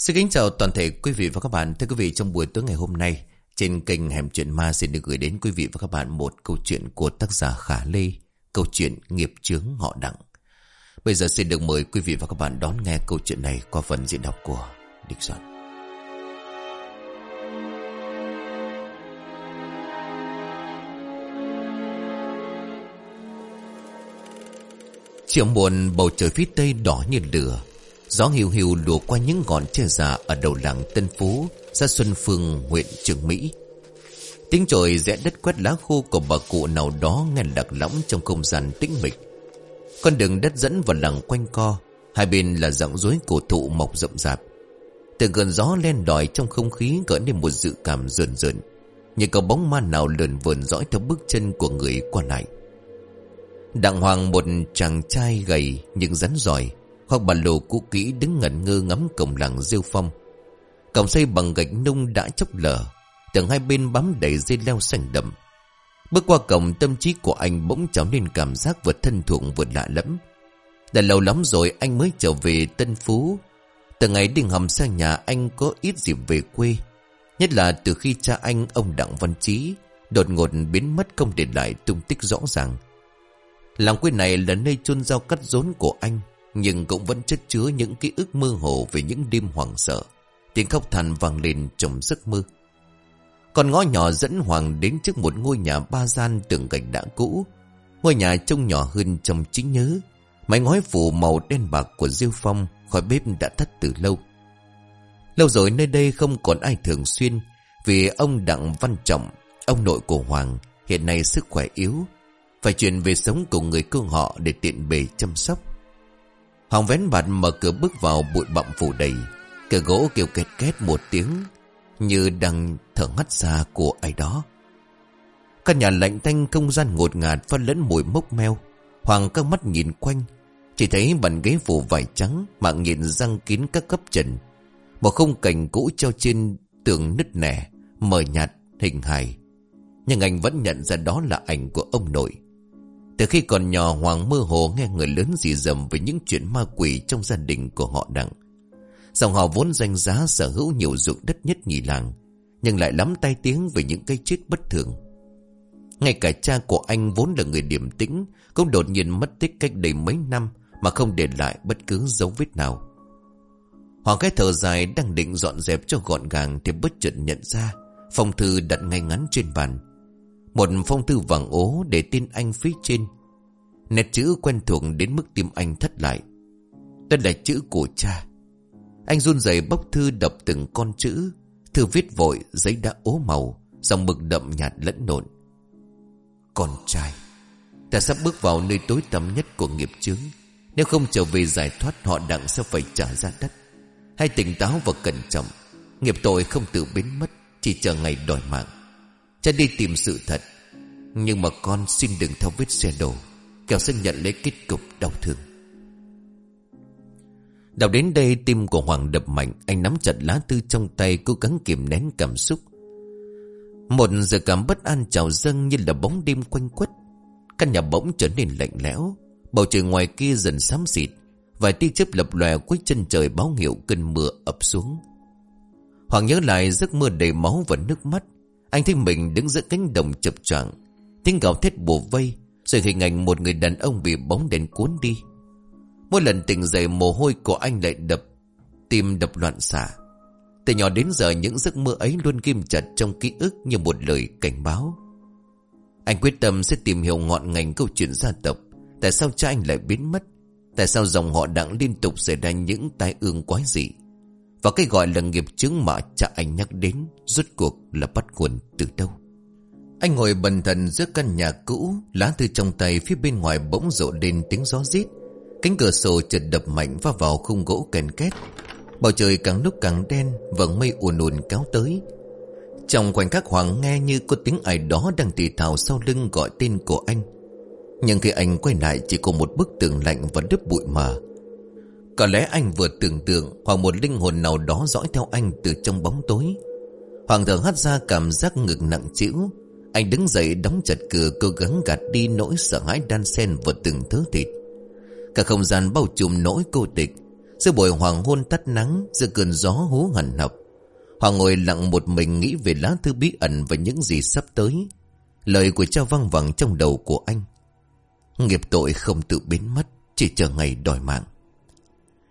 Xin kính chào toàn thể quý vị và các bạn. Thưa quý vị, trong buổi tối ngày hôm nay, trên kênh Hẻm Chuyện Ma xin được gửi đến quý vị và các bạn một câu chuyện của tác giả Khả Lê, câu chuyện nghiệp chướng họ đặng. Bây giờ xin được mời quý vị và các bạn đón nghe câu chuyện này qua phần diễn đọc của Địch Soạn. Chiều muộn bầu trời phía tây đỏ như lửa Gió hiu hiu lùa qua những ngọn tre già Ở đầu làng Tân Phú, Xã Xuân Phương, huyện Trường Mỹ. Tiếng trời rẽ đất quét lá khô Của bà cụ nào đó nghe đặc lõng Trong không gian tĩnh mịch. Con đường đất dẫn vào làng quanh co, Hai bên là dạng rối cổ thụ mọc rậm rạp. Từ gần gió len đòi trong không khí gợi nên một dự cảm rờn rợn, Như có bóng ma nào lượn vườn dõi theo bước chân của người qua lại. Đặng Hoàng một chàng trai gầy nhưng rắn giỏi hoặc bà lồ cũ kỹ đứng ngẩn ngơ ngắm cổng làng rêu phong. Cổng xây bằng gạch nung đã chốc lở, Tường hai bên bám đầy dây leo xanh đậm. Bước qua cổng, tâm trí của anh bỗng trở nên cảm giác vừa thân thuộc vừa lạ lẫm. Đã lâu lắm rồi anh mới trở về Tân Phú. Từ ngày đình hầm sang nhà anh có ít dịp về quê. Nhất là từ khi cha anh, ông Đặng Văn Trí Đột ngột biến mất không để lại tung tích rõ ràng. Làng quê này là nơi chôn rau cắt rốn của anh. Nhưng cũng vẫn chất chứa những ký ức mơ hồ Về những đêm hoảng sợ. Tiếng khóc than vang lên trong giấc mơ. Con ngõ nhỏ dẫn Hoàng đến trước một ngôi nhà ba gian tường gạch đã cũ. Ngôi nhà trông nhỏ hơn trong trí nhớ. Mái ngói phủ màu đen bạc của Diêu Phong Khỏi bếp đã tắt từ lâu. Lâu rồi nơi đây không còn ai thường xuyên, Vì ông Đặng Văn Trọng, Ông nội của Hoàng, Hiện nay sức khỏe yếu. Phải chuyển về sống cùng người cương họ để tiện bề chăm sóc. Hoàng vén bạt mở cửa bước vào bụi bặm phủ đầy. Cửa gỗ kêu két két một tiếng như đang thở ngắt xa của ai đó. Căn nhà lạnh tanh không gian ngột ngạt phân lẫn mùi mốc meo. Hoàng các mắt nhìn quanh. Chỉ thấy bàn ghế phủ vải trắng mạng nhện răng kín các cấp trần. Một không cảnh cũ treo trên tường nứt nẻ, mờ nhạt, hình hài. Nhưng anh vẫn nhận ra đó là ảnh của ông nội. Từ khi còn nhỏ Hoàng mơ hồ nghe người lớn dì dầm về những chuyện ma quỷ trong gia đình của họ đặng. Dòng họ vốn danh giá sở hữu nhiều ruộng đất nhất nhì làng, nhưng lại lắm tai tiếng về những cây chết bất thường. Ngay cả cha của anh vốn là người điềm tĩnh, cũng đột nhiên mất tích cách đây mấy năm mà không để lại bất cứ dấu vết nào. Hoàng cái thở dài đang định dọn dẹp cho gọn gàng thì bất chợt nhận ra phong thư đặt ngay ngắn trên bàn. Một phong thư vàng ố để tin anh phía trên. Nét chữ quen thuộc đến mức tim anh thất lại. Đây là chữ của cha. Anh run rẩy bóc thư đập từng con chữ. Thư viết vội, giấy đã ố màu, Dòng mực đậm nhạt lẫn lộn. Con trai, Ta sắp bước vào nơi tối tăm nhất của nghiệp chướng. Nếu không trở về giải thoát, Họ đặng sẽ phải trả ra đất Hãy tỉnh táo và cẩn trọng. Nghiệp tội không tự biến mất, Chỉ chờ ngày đòi mạng. Cha đi tìm sự thật. Nhưng mà con xin đừng theo vết xe đổ. Kẻo sẽ nhận lấy kết cục đau thương. Đọc đến đây, tim của Hoàng đập mạnh. Anh nắm chặt lá thư trong tay, Cố gắng kiềm nén cảm xúc. Một giờ cảm bất an trào dâng Như là bóng đêm quanh quất. Căn nhà bỗng trở nên lạnh lẽo. Bầu trời ngoài kia dần xám xịt. Vài tia chớp lập lòe cuối chân trời báo hiệu cơn mưa ập xuống. Hoàng nhớ lại giấc mơ đầy máu và nước mắt anh thấy mình đứng giữa cánh đồng chập choạng. Tiếng gào thét bùa vây, Rồi hình ảnh một người đàn ông bị bóng đèn cuốn đi. Mỗi lần tỉnh dậy, mồ hôi của anh lại đập, Tim đập loạn xạ. Từ nhỏ đến giờ, những giấc mơ ấy luôn ghim chặt trong ký ức như một lời cảnh báo. Anh quyết tâm sẽ tìm hiểu ngọn ngành câu chuyện gia tộc. Tại sao cha anh lại biến mất? Tại sao dòng họ đặng liên tục xảy ra những tai ương quái dị? Và cái gọi là nghiệp chứng mà cha anh nhắc đến, Rốt cuộc là bắt nguồn từ đâu? Anh ngồi bần thần giữa căn nhà cũ, Lá thư trong tay phía bên ngoài bỗng rộ lên tiếng gió rít. Cánh cửa sổ chợt đập mạnh va vào khung gỗ kèn két. Bầu trời càng lúc càng đen Vầng mây ùn ùn kéo tới. Trong khoảnh khắc Hoàng nghe như có tiếng ai đó đang tì thào sau lưng gọi tên của anh. Nhưng khi anh quay lại chỉ có một bức tường lạnh và đứt bụi mờ có lẽ anh vừa tưởng tượng Hoặc một linh hồn nào đó dõi theo anh từ trong bóng tối. Hoàng thở hắt ra cảm giác ngực nặng chữ Anh đứng dậy đóng chặt cửa, Cố gắng gạt đi nỗi sợ hãi đan xen vào từng thứ thịt. Cả không gian bao trùm nỗi cô tịch. Giữa buổi hoàng hôn tắt nắng, Giữa cơn gió hú hằn học, Hoàng ngồi lặng một mình nghĩ về lá thư bí ẩn Và những gì sắp tới. Lời của cha văng vẳng trong đầu của anh. Nghiệp tội không tự biến mất, Chỉ chờ ngày đòi mạng.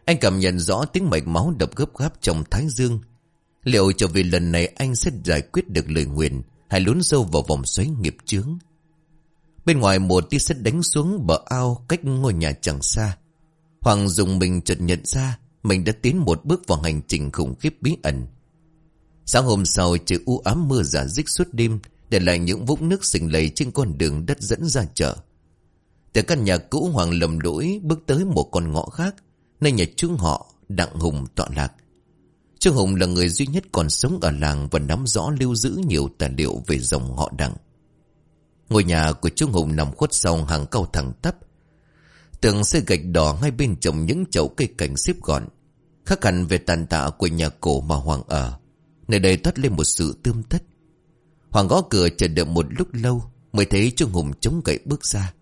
Anh cảm nhận rõ tiếng mạch máu đập gấp gáp trong thái dương. Liệu trở về lần này anh sẽ giải quyết được lời nguyện Hay lún sâu vào vòng xoáy nghiệp chướng? Bên ngoài một tia sét đánh xuống bờ ao cách ngôi nhà chẳng xa. Hoàng dùng mình chợt nhận ra Mình đã tiến một bước vào hành trình khủng khiếp bí ẩn. Sáng hôm sau, trời u ám mưa giả dích suốt đêm, Để lại những vũng nước sình lầy trên con đường đất dẫn ra chợ. Từ căn nhà cũ Hoàng lầm lỗi bước tới một con ngõ khác. Nơi nhà chú họ Đặng Hùng tọa lạc. Trương Hùng là người duy nhất còn sống ở làng Và nắm rõ lưu giữ nhiều tài liệu về dòng họ Đặng. Ngôi nhà của Trương Hùng nằm khuất sau hàng cao thẳng tắp. Tường xây gạch đỏ ngay bên trồng những chậu cây cảnh xếp gọn. Khác hẳn về tàn tạ của nhà cổ mà Hoàng ở. Nơi đây thoát lên một sự tươm tất. Hoàng gõ cửa chờ đợi một lúc lâu Mới thấy Trương Hùng chống gậy bước ra.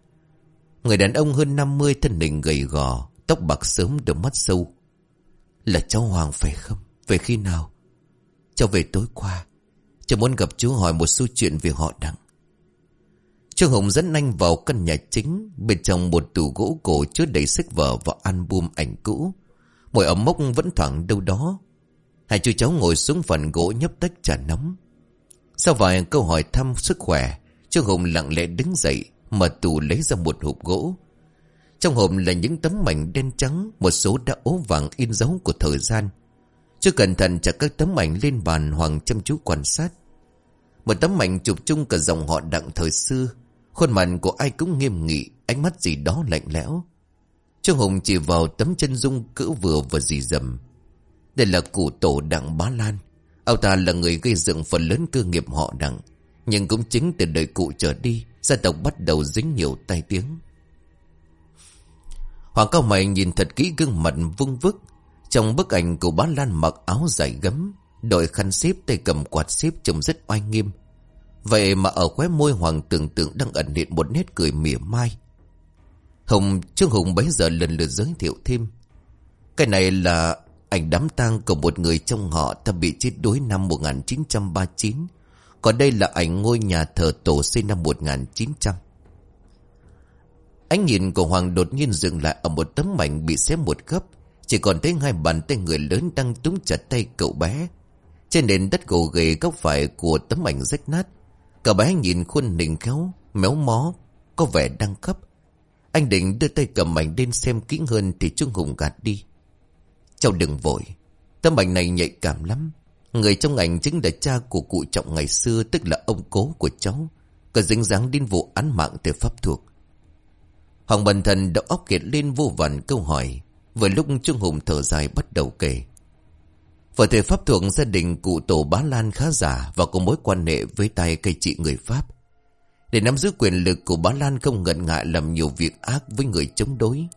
Người đàn ông hơn 50 thân hình gầy gò Tóc bạc sớm đôi mắt sâu. Là cháu Hoàng phải không? Về khi nào? Cháu về tối qua. Cháu muốn gặp chú hỏi một số chuyện về họ đặng. Trương hồng dẫn anh vào căn nhà chính, Bên trong một tủ gỗ cổ chứa đầy sách vở và album ảnh cũ. Mùi ấm mốc vẫn thoảng đâu đó. Hai chú cháu ngồi xuống phần gỗ nhấp tách trà nóng. Sau vài câu hỏi thăm sức khỏe Trương hồng lặng lẽ đứng dậy, Mở tủ lấy ra một hộp gỗ. Trong hộp là những tấm mảnh đen trắng, Một số đã ố vàng in dấu của thời gian. Chưa cẩn thận trả các tấm ảnh lên bàn Hoàng chăm chú quan sát. Một tấm ảnh chụp chung cả dòng họ đặng thời xưa. Khuôn mặt của ai cũng nghiêm nghị, Ánh mắt gì đó lạnh lẽo. Trương Hùng chỉ vào tấm chân dung cỡ vừa và dì dầm. Đây là cụ tổ đặng bá lan. Ông ta là người gây dựng phần lớn cơ nghiệp họ đặng, Nhưng cũng chính từ đời cụ trở đi, Gia tộc bắt đầu dính nhiều tai tiếng. Hoàng cao mày nhìn thật kỹ gương mặt vung vức Trong bức ảnh của bán lan mặc áo dài gấm Đội khăn xếp tay cầm quạt xếp trông rất oai nghiêm Vậy mà ở khóe môi Hoàng tưởng tượng đang ẩn hiện một nét cười mỉa mai. Hùng, Trương Hùng bấy giờ lần lượt giới thiệu thêm. Cái này là ảnh đám tang của một người trong họ ta bị chết đuối năm 1939. Còn đây là ảnh ngôi nhà thờ tổ xây năm 1900. Ánh nhìn của Hoàng đột nhiên dừng lại ở một tấm ảnh bị xé một gấp. Chỉ còn thấy hai bàn tay người lớn đang túm chặt tay cậu bé. Trên nền đất gồ ghề góc phải của tấm ảnh rách nát Cậu bé nhìn khuôn nình khéo, méo mó, có vẻ đang cấp. Anh định đưa tay cầm ảnh lên xem kỹ hơn thì trung Hùng gạt đi. Cháu đừng vội, tấm ảnh này nhạy cảm lắm. Người trong ảnh chính là cha của cụ trọng ngày xưa tức là ông cố của cháu. Có dính dáng đến vụ án mạng từ pháp thuộc. Hoàng Bần Thần đầu óc kiệt lên vô vàn câu hỏi. Vừa lúc Trương Hùng thở dài bắt đầu kể. vợ thời Pháp thuộc gia đình cụ tổ bá Lan khá giả và có mối quan hệ với tay cây trị người Pháp. Để nắm giữ quyền lực của bá Lan không ngần ngại làm nhiều việc ác với người chống đối.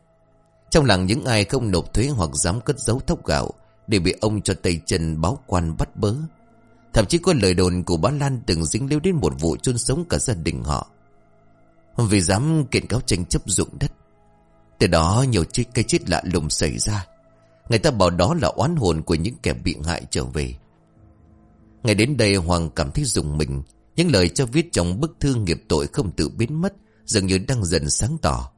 Trong làng những ai không nộp thuế hoặc dám cất giấu thóc gạo để bị ông cho tay chân báo quan bắt bớ. Thậm chí có lời đồn của bá Lan từng dính liêu đến một vụ chôn sống cả gia đình họ. Vì dám kiện cáo tranh chấp dụng đất. Từ đó nhiều cái chết lạ lùng xảy ra. Người ta bảo đó là oán hồn của những kẻ bị hại trở về. Ngày đến đây Hoàng cảm thấy dùng mình. Những lời cho viết trong bức thư nghiệp tội không tự biến mất, dường như đang dần sáng tỏ.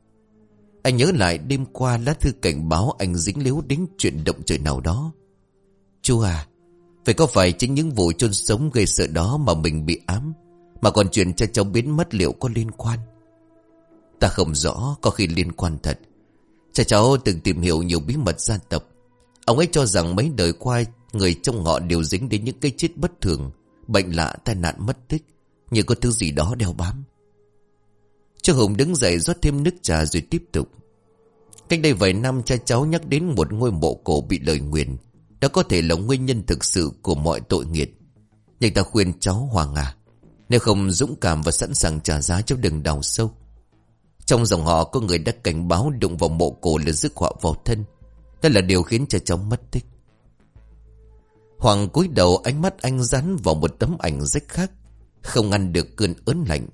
Anh nhớ lại đêm qua lá thư cảnh báo anh dính líu đến chuyện động trời nào đó. Chú à, vậy có phải chính những vụ chôn sống gây sợ đó mà mình bị ám, mà còn chuyện cho cháu biến mất liệu có liên quan? Ta không rõ, có khi liên quan thật. Cha cháu từng tìm hiểu nhiều bí mật gia tộc. Ông ấy cho rằng mấy đời qua Người trong họ đều dính đến những cái chết bất thường Bệnh lạ tai nạn mất tích. Như có thứ gì đó đeo bám. Trương Hùng đứng dậy rót thêm nước trà rồi tiếp tục. Cách đây vài năm cha cháu nhắc đến một ngôi mộ cổ bị lời nguyền. Đó có thể là nguyên nhân thực sự của mọi tội nghiệt Nhưng ta khuyên cháu Hoàng à Nếu không dũng cảm và sẵn sàng trả giá cho đừng đào sâu trong dòng họ có người đã cảnh báo đụng vào mộ cổ là rước họa vào thân. Đó là điều khiến cho cháu mất tích. Hoàng cúi đầu ánh mắt anh dán vào một tấm ảnh rách khác, Không ngăn được cơn ớn lạnh.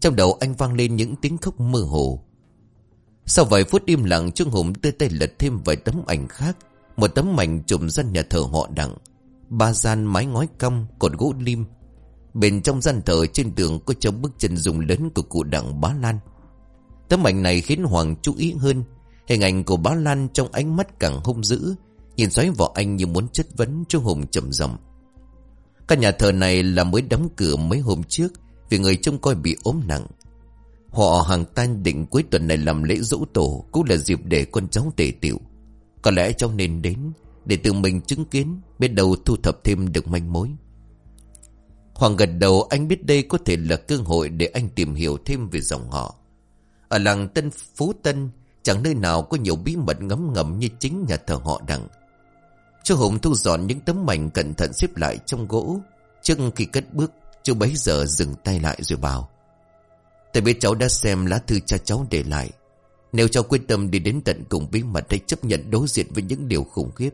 Trong đầu anh vang lên những tiếng khóc mơ hồ. Sau vài phút im lặng, Trương Hùng đưa tay lật thêm vài tấm ảnh khác. Một tấm ảnh trùm dân nhà thờ họ đặng. Ba gian mái ngói cong, Cột gỗ lim. Bên trong gian thờ trên tường có trông bức chân dùng lớn của cụ đặng bá lan. Tấm ảnh này khiến Hoàng chú ý hơn. Hình ảnh của bá lan trong ánh mắt càng hung dữ, Nhìn xoáy vào anh như muốn chất vấn Chú Hùng trầm giọng. Căn nhà thờ này là mới đóng cửa mấy hôm trước, Vì người trông coi bị ốm nặng. Họ hàng tan định cuối tuần này làm lễ dỗ tổ Cũng là dịp để con cháu tề tiểu Có lẽ cháu nên đến Để tự mình chứng kiến, Biết đâu thu thập thêm được manh mối. Hoàng gật đầu, anh biết đây có thể là cơ hội Để anh tìm hiểu thêm về dòng họ. Ở làng Tân Phú Tân, Chẳng nơi nào có nhiều bí mật ngấm ngầm Như chính nhà thờ họ đặng. Chú Hùng thu dọn những tấm mảnh cẩn thận xếp lại trong gỗ. Trước khi cất bước, Chú bấy giờ dừng tay lại rồi bảo, Tôi biết cháu đã xem lá thư cha cháu để lại. Nếu cháu quyết tâm đi đến tận cùng bí mật Hay chấp nhận đối diện với những điều khủng khiếp.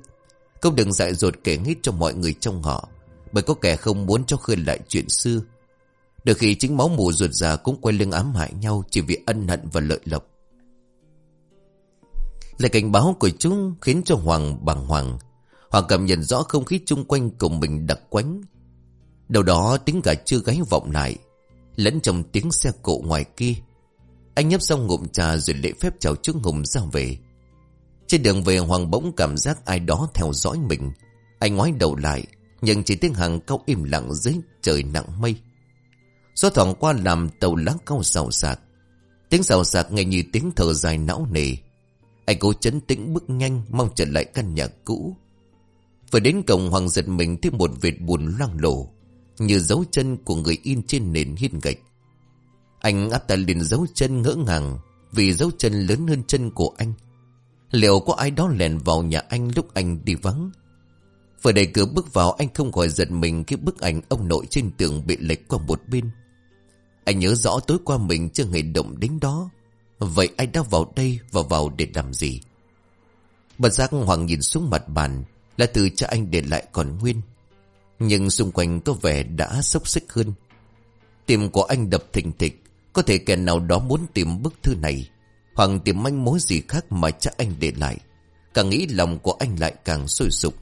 Không đừng dại dột kể hết cho mọi người trong họ, Bởi có kẻ không muốn cho khơi lại chuyện xưa. Đôi khi chính máu mù ruột già Cũng quay lưng ám hại nhau Chỉ vì ân hận và lợi lộc. Lời cảnh báo của chúng khiến cho Hoàng bàng hoàng. Hoàng cảm nhận rõ không khí chung quanh cùng mình đặc quánh. Đầu đó tiếng gà chưa gáy vọng lại, Lẫn trong tiếng xe cộ ngoài kia. Anh nhấp xong ngụm trà rồi lễ phép chào trước Hùng ra về. Trên đường về, Hoàng bỗng cảm giác ai đó theo dõi mình. Anh ngoái đầu lại, Nhưng chỉ tiếng hàng cao im lặng dưới trời nặng mây. Gió thoảng qua làm tàu lá cao xào xạc Tiếng xào xạc nghe như tiếng thở dài não nề. Anh cố chấn tĩnh bước nhanh Mong trở lại căn nhà cũ. Vừa đến cổng, Hoàng giật mình thêm một vệt buồn loang lổ, Như dấu chân của người in trên nền hiên gạch. Anh áp tay lên dấu chân ngỡ ngàng, Vì dấu chân lớn hơn chân của anh. Liệu có ai đó lèn vào nhà anh lúc anh đi vắng? Vừa đẩy cửa bước vào, anh không khỏi giật mình Khi bức ảnh ông nội trên tường bị lệch qua một bên. Anh nhớ rõ tối qua mình chưa hề động đến đó. Vậy anh đã vào đây và vào để làm gì? Bật giác Hoàng nhìn xuống mặt bàn, là từ cha anh để lại còn nguyên. Nhưng xung quanh có vẻ đã sốc xích hơn. Tim của anh đập thình thịch, Có thể kẻ nào đó muốn tìm bức thư này, Hoặc tìm manh mối gì khác mà cha anh để lại. Càng nghĩ lòng của anh lại càng sôi sục.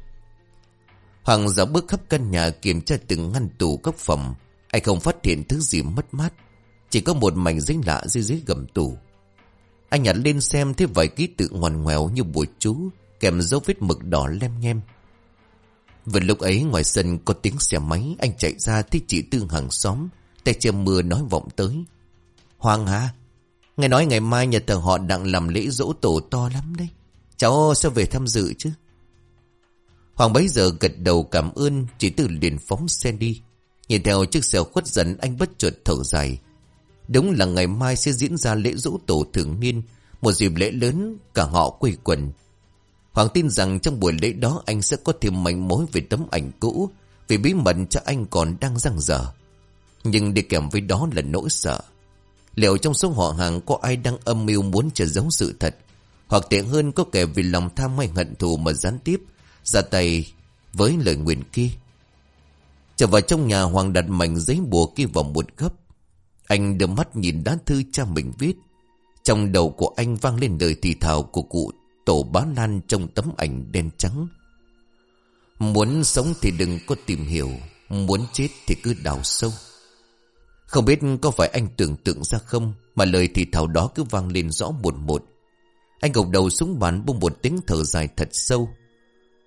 Hoàng dạo bước khắp căn nhà kiểm tra từng ngăn tủ các phòng anh không phát hiện thứ gì mất mát. Chỉ có một mảnh giấy lạ dưới dưới gầm tủ Anh nhặt lên xem thấy vài ký tự ngoằn ngoèo như bùa chú, Kèm dấu vết mực đỏ lem nhem. Vừa lúc ấy, ngoài sân có tiếng xe máy, Anh chạy ra thấy chị Tư hàng xóm, Tay che mưa nói vọng tới. Hoàng hả? Nghe nói ngày mai nhà thờ họ đang làm lễ dỗ tổ to lắm đấy. Cháu sẽ về tham dự chứ. Hoàng bấy giờ gật đầu cảm ơn, Chị Tư liền phóng xe đi. Nhìn theo chiếc xe khuất dần, anh bất chợt thở dài. Đúng là ngày mai sẽ diễn ra lễ dỗ tổ thường niên, Một dịp lễ lớn, cả họ quây quần. Hoàng tin rằng trong buổi lễ đó anh sẽ có thêm manh mối về tấm ảnh cũ, Vì bí mật cho anh còn đang răng dở. Nhưng đi kèm với đó là nỗi sợ. Liệu trong số họ hàng có ai đang âm mưu muốn che giấu sự thật? Hoặc tiện hơn có kẻ vì lòng tham hay hận thù mà gián tiếp, Ra tay với lời nguyện kia? Trở vào trong nhà Hoàng đặt mảnh giấy bùa kia vào một gấp Anh đưa mắt nhìn đá thư cha mình viết. Trong đầu của anh vang lên lời thì thào của cụ Tổ bá lan trong tấm ảnh đen trắng. Muốn sống thì đừng có tìm hiểu, Muốn chết thì cứ đào sâu. Không biết có phải anh tưởng tượng ra không, Mà lời thì thào đó cứ vang lên rõ một một. Anh gục đầu xuống bàn buông một tiếng thở dài thật sâu.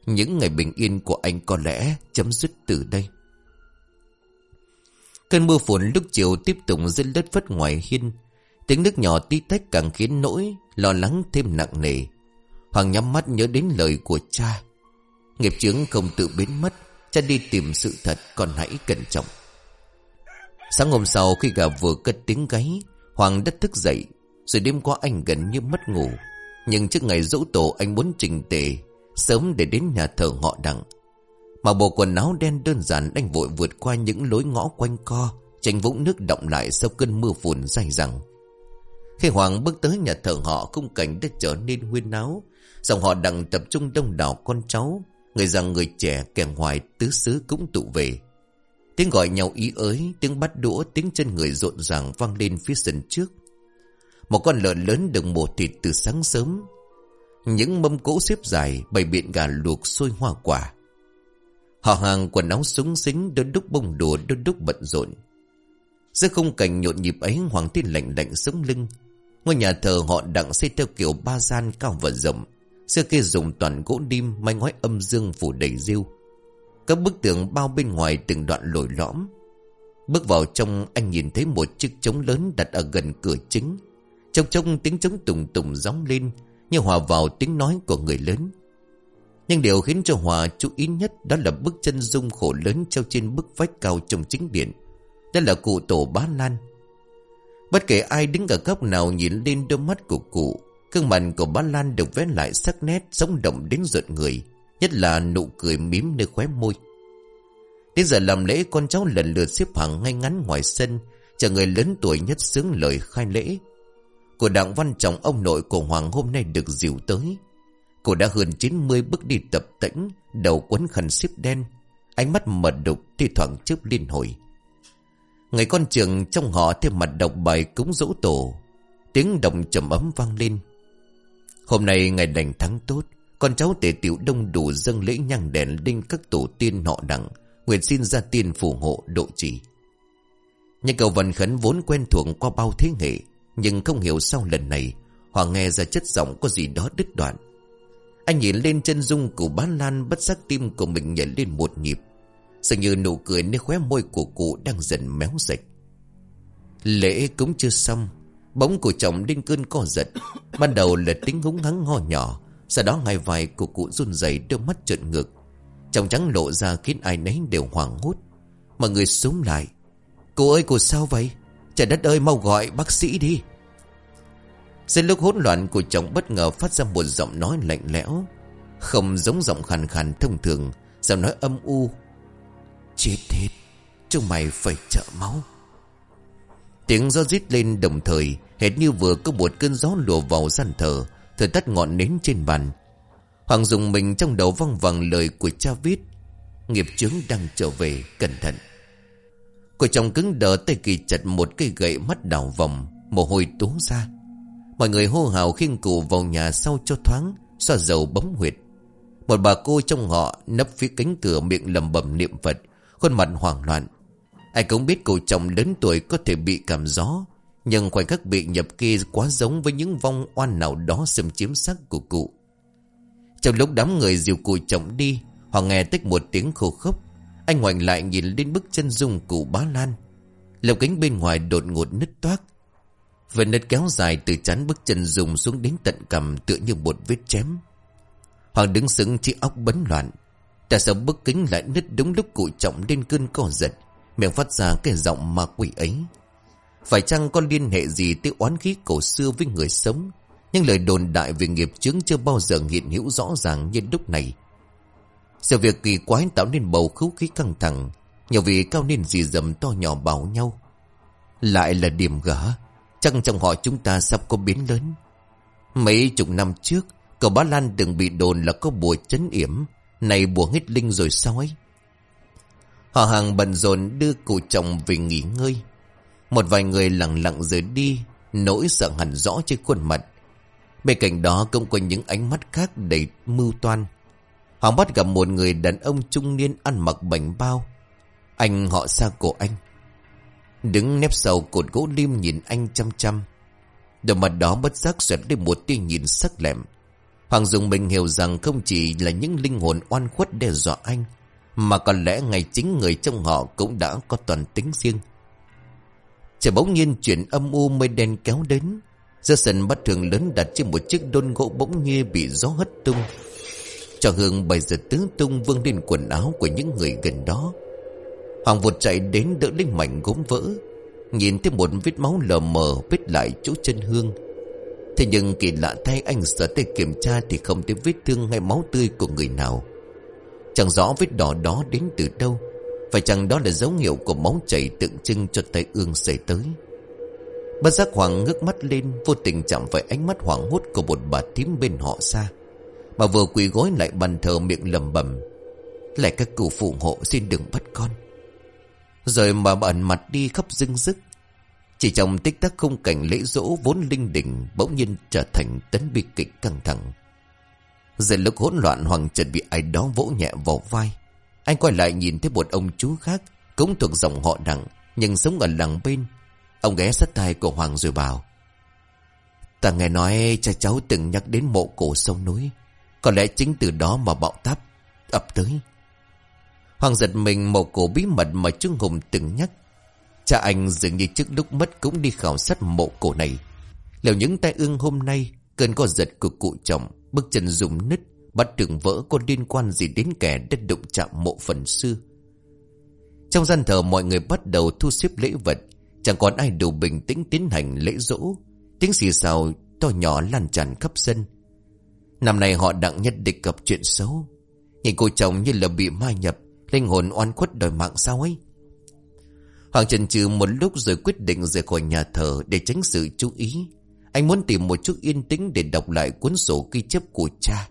Những ngày bình yên của anh có lẽ chấm dứt từ đây. Cơn mưa phùn lúc chiều tiếp tục dứt đất phất ngoài hiên. Tiếng nước nhỏ tí tách càng khiến nỗi Lo lắng thêm nặng nề. Hoàng nhắm mắt nhớ đến lời của cha. Nghiệp chướng không tự biến mất, Cha đi tìm sự thật Còn hãy cẩn trọng. Sáng hôm sau khi gà vừa cất tiếng gáy, Hoàng đất thức dậy, Rồi đêm qua anh gần như mất ngủ. Nhưng trước ngày dỗ tổ anh muốn trình tề, Sớm để đến nhà thờ họ đặng. Mà bộ quần áo đen đơn giản đành vội vượt qua những lối ngõ quanh co, tránh vũng nước động lại sau cơn mưa phùn dày dẳng Khi Hoàng bước tới nhà thờ họ, Khung cảnh đã trở nên huyên náo. Dòng họ đang tập trung đông đảo con cháu, Người rằng người trẻ, kẻ ngoài, tứ xứ cũng tụ về. Tiếng gọi nhau ý ới, Tiếng bắt đũa, Tiếng chân người rộn ràng vang lên phía sân trước. Một con lợn lớn được mổ thịt từ sáng sớm. Những mâm cỗ xếp dài Bày biện gà luộc sôi hoa quả. Họ hàng quần áo súng xính Đôi đúc bông đùa đôi đúc bận rộn. Giữa khung cảnh nhộn nhịp ấy, Hoàng thiên lạnh lạnh sống lưng. Ngôi nhà thờ họ đặng xây theo kiểu ba gian cao và rộng. Xưa kia dùng toàn gỗ đim Mái ngói âm dương phủ đầy rêu. Các bức tường bao bên ngoài từng đoạn lồi lõm. Bước vào trong, anh nhìn thấy một chiếc trống lớn đặt ở gần cửa chính. Trong trong tiếng trống tùng tùng gióng lên, Như hòa vào tiếng nói của người lớn. Nhưng điều khiến cho Hòa chú ý nhất Đó là bức chân dung khổ lớn treo trên bức vách cao trong chính điện. Đó là cụ tổ bá Lan Bất kể ai đứng ở góc nào nhìn lên đôi mắt của cụ Cương mặt của bá Lan được vẽ lại sắc nét Sống động đến rợn người, Nhất là nụ cười mím nơi khóe môi. Đến giờ làm lễ, con cháu lần lượt xếp hàng ngay ngắn ngoài sân, Chờ người lớn tuổi nhất sướng lời khai lễ. Của đặng văn trọng, ông nội của Hoàng hôm nay được dìu tới. Cô đã hơn 90 bước đi tập tĩnh, Đầu quấn khăn xếp đen, Ánh mắt mật đục, thi thoảng chớp liên hồi. Người con trường trong họ thêm mặt đọc bài cúng dỗ tổ. Tiếng đồng trầm ấm vang lên. Hôm nay ngày đành thắng tốt, Con cháu tề tiểu đông đủ dâng lễ nhang đèn linh các tổ tiên họ đặng, Nguyện xin ra tiên phù hộ độ trì. Nhưng cầu vần khấn vốn quen thuộc qua bao thế hệ, Nhưng không hiểu sau lần này, Họ nghe ra chất giọng có gì đó đứt đoạn. Anh nhìn lên chân dung của bá lan, Bất giác tim của mình nhảy lên một nhịp. Dường như nụ cười nơi khóe môi của cụ đang dần méo dịch. Lễ cũng chưa xong. Bóng của chồng lên cơn co giật. Ban đầu là tính húng hắng ho nhỏ. Sau đó ngay vai của cụ run rẩy đôi mắt trợn ngược. Chồng trắng lộ ra khiến ai nấy đều hoảng hốt. Mọi người súng lại. Cô ơi, cô sao vậy? Trời đất ơi, mau gọi bác sĩ đi. Giữa lúc hỗn loạn của chồng bất ngờ phát ra một giọng nói lạnh lẽo, Không giống giọng khàn khàn thông thường, Giọng nói âm u. Chết hết, Chúng mày phải trợ máu. Tiếng gió rít lên đồng thời Hết như vừa có một cơn gió lùa vào gian thờ Thời tắt ngọn nến trên bàn. Hoàng dùng mình trong đầu văng vẳng lời của cha viết. Nghiệp chướng đang trở về, Cẩn thận. Cô chồng cứng đờ tay kỳ chặt một cây gậy mắt đảo vòng, Mồ hôi tố ra. Mọi người hô hào khiêng cụ vào nhà sau cho thoáng, Xoa dầu bấm huyệt. Một bà cô trong họ nấp phía cánh cửa miệng lầm bầm niệm Phật, Khuôn mặt hoảng loạn. Ai cũng biết cậu chồng lớn tuổi có thể bị cảm gió, Nhưng khoảnh khắc bị nhập kia quá giống với những vong oan nào đó xâm chiếm sắc của cụ. Trong lúc đám người dìu cụ chồng đi, Họ nghe tích một tiếng khô khốc. Anh ngoảnh lại nhìn lên bức chân dung cụ bá lan. Lồng kính bên ngoài đột ngột nứt toác. Vết nứt kéo dài từ chán bức chân dùng xuống đến tận cầm tựa như một vết chém. Hoàng đứng sững chiếc óc bấn loạn. Tại sao bức kính lại nứt đúng lúc cụ trọng lên cơn co giật Miệng phát ra cái giọng ma quỷ ấy? Phải chăng có liên hệ gì tới oán khí cổ xưa với người sống? Nhưng lời đồn đại về nghiệp chứng chưa bao giờ hiện hữu rõ ràng như lúc này. Sự việc kỳ quái tạo nên bầu khúc khí căng thẳng, nhiều vị cao nên dì dầm to nhỏ bảo nhau. Lại là điểm gỡ, chắc trong họ chúng ta sắp có biến lớn. Mấy chục năm trước, cậu bá Lan đừng bị đồn là có bùa chấn yểm, này bùa hết linh rồi sao ấy? Họ hàng bận rộn đưa cụ chồng về nghỉ ngơi. Một vài người lặng lặng rời đi, nỗi sợ hẳn rõ trên khuôn mặt. Bên cạnh đó cũng có những ánh mắt khác đầy mưu toan. họ bắt gặp một người đàn ông trung niên ăn mặc bảnh bao. Anh họ xa cổ anh. Đứng nép sau cột gỗ lim nhìn anh chăm chăm. Đôi mặt đó bất giác xoẹt lên một tia nhìn sắc lẹm. Hoàng dùng mình hiểu rằng không chỉ là những linh hồn oan khuất đe dọa anh, mà có lẽ ngày chính người trong họ cũng đã có toàn tính riêng. Trời bỗng nhiên chuyện âm u mây đen kéo đến, Giữa sân bất thường lớn đặt trên một chiếc đôn gỗ bỗng nghe bị gió hất tung Cho hương bày giật tứ tung vương lên quần áo của những người gần đó Hoàng vụt chạy đến đỡ linh mảnh gốm vỡ, Nhìn thấy một vết máu lờ mờ vết lại chỗ chân hương. Thế nhưng kỳ lạ thay anh sợ tay kiểm tra Thì không thấy vết thương hay máu tươi của người nào. Chẳng rõ vết đỏ đó đến từ đâu Phải chăng đó là dấu hiệu của máu chảy tượng trưng cho tay ương xảy tới. Bất giác Hoàng ngước mắt lên, Vô tình chạm phải ánh mắt hoảng hốt Của một bà tím bên họ xa. Bà vừa quỳ gối lại bàn thờ miệng lầm bầm Lại các cụ phụ hộ, xin đừng bắt con. Rồi mà bà ẩn mặt đi khắp dưng dứt Chỉ trong tích tắc khung cảnh lễ dỗ vốn linh đình Bỗng nhiên trở thành tấn bi kịch căng thẳng. Giờ lúc hỗn loạn Hoàng chợt bị ai đó vỗ nhẹ vào vai, Anh quay lại nhìn thấy một ông chú khác Cũng thuộc dòng họ đặng, Nhưng sống ở làng bên. Ông ghé sát tai của Hoàng rồi bảo, Ta nghe nói cha cháu từng nhắc đến mộ cổ sông núi, Có lẽ chính từ đó mà bạo táp ập tới. Hoàng giật mình một cổ bí mật mà Trương Hùng từng nhắc. Cha anh dường như trước lúc mất cũng đi khảo sát mộ cổ này. Liệu những tai ương hôm nay, Cơn có giật của cụ chồng Bước chân dùng nứt, Bắt trường vỡ có liên quan gì đến kẻ đất động chạm mộ phần xưa Trong gian thờ mọi người bắt đầu thu xếp lễ vật, Chẳng còn ai đủ bình tĩnh tiến hành lễ dỗ. Tiếng xì xào to nhỏ lan tràn khắp sân. Năm nay họ đặng nhất định gặp chuyện xấu. Nhìn cô chồng như là bị ma nhập Linh hồn oan khuất đòi mạng sao ấy? Hoàng trần trừ một lúc rồi quyết định rời khỏi nhà thờ Để tránh sự chú ý. Anh muốn tìm một chút yên tĩnh để đọc lại cuốn sổ ghi chép của cha.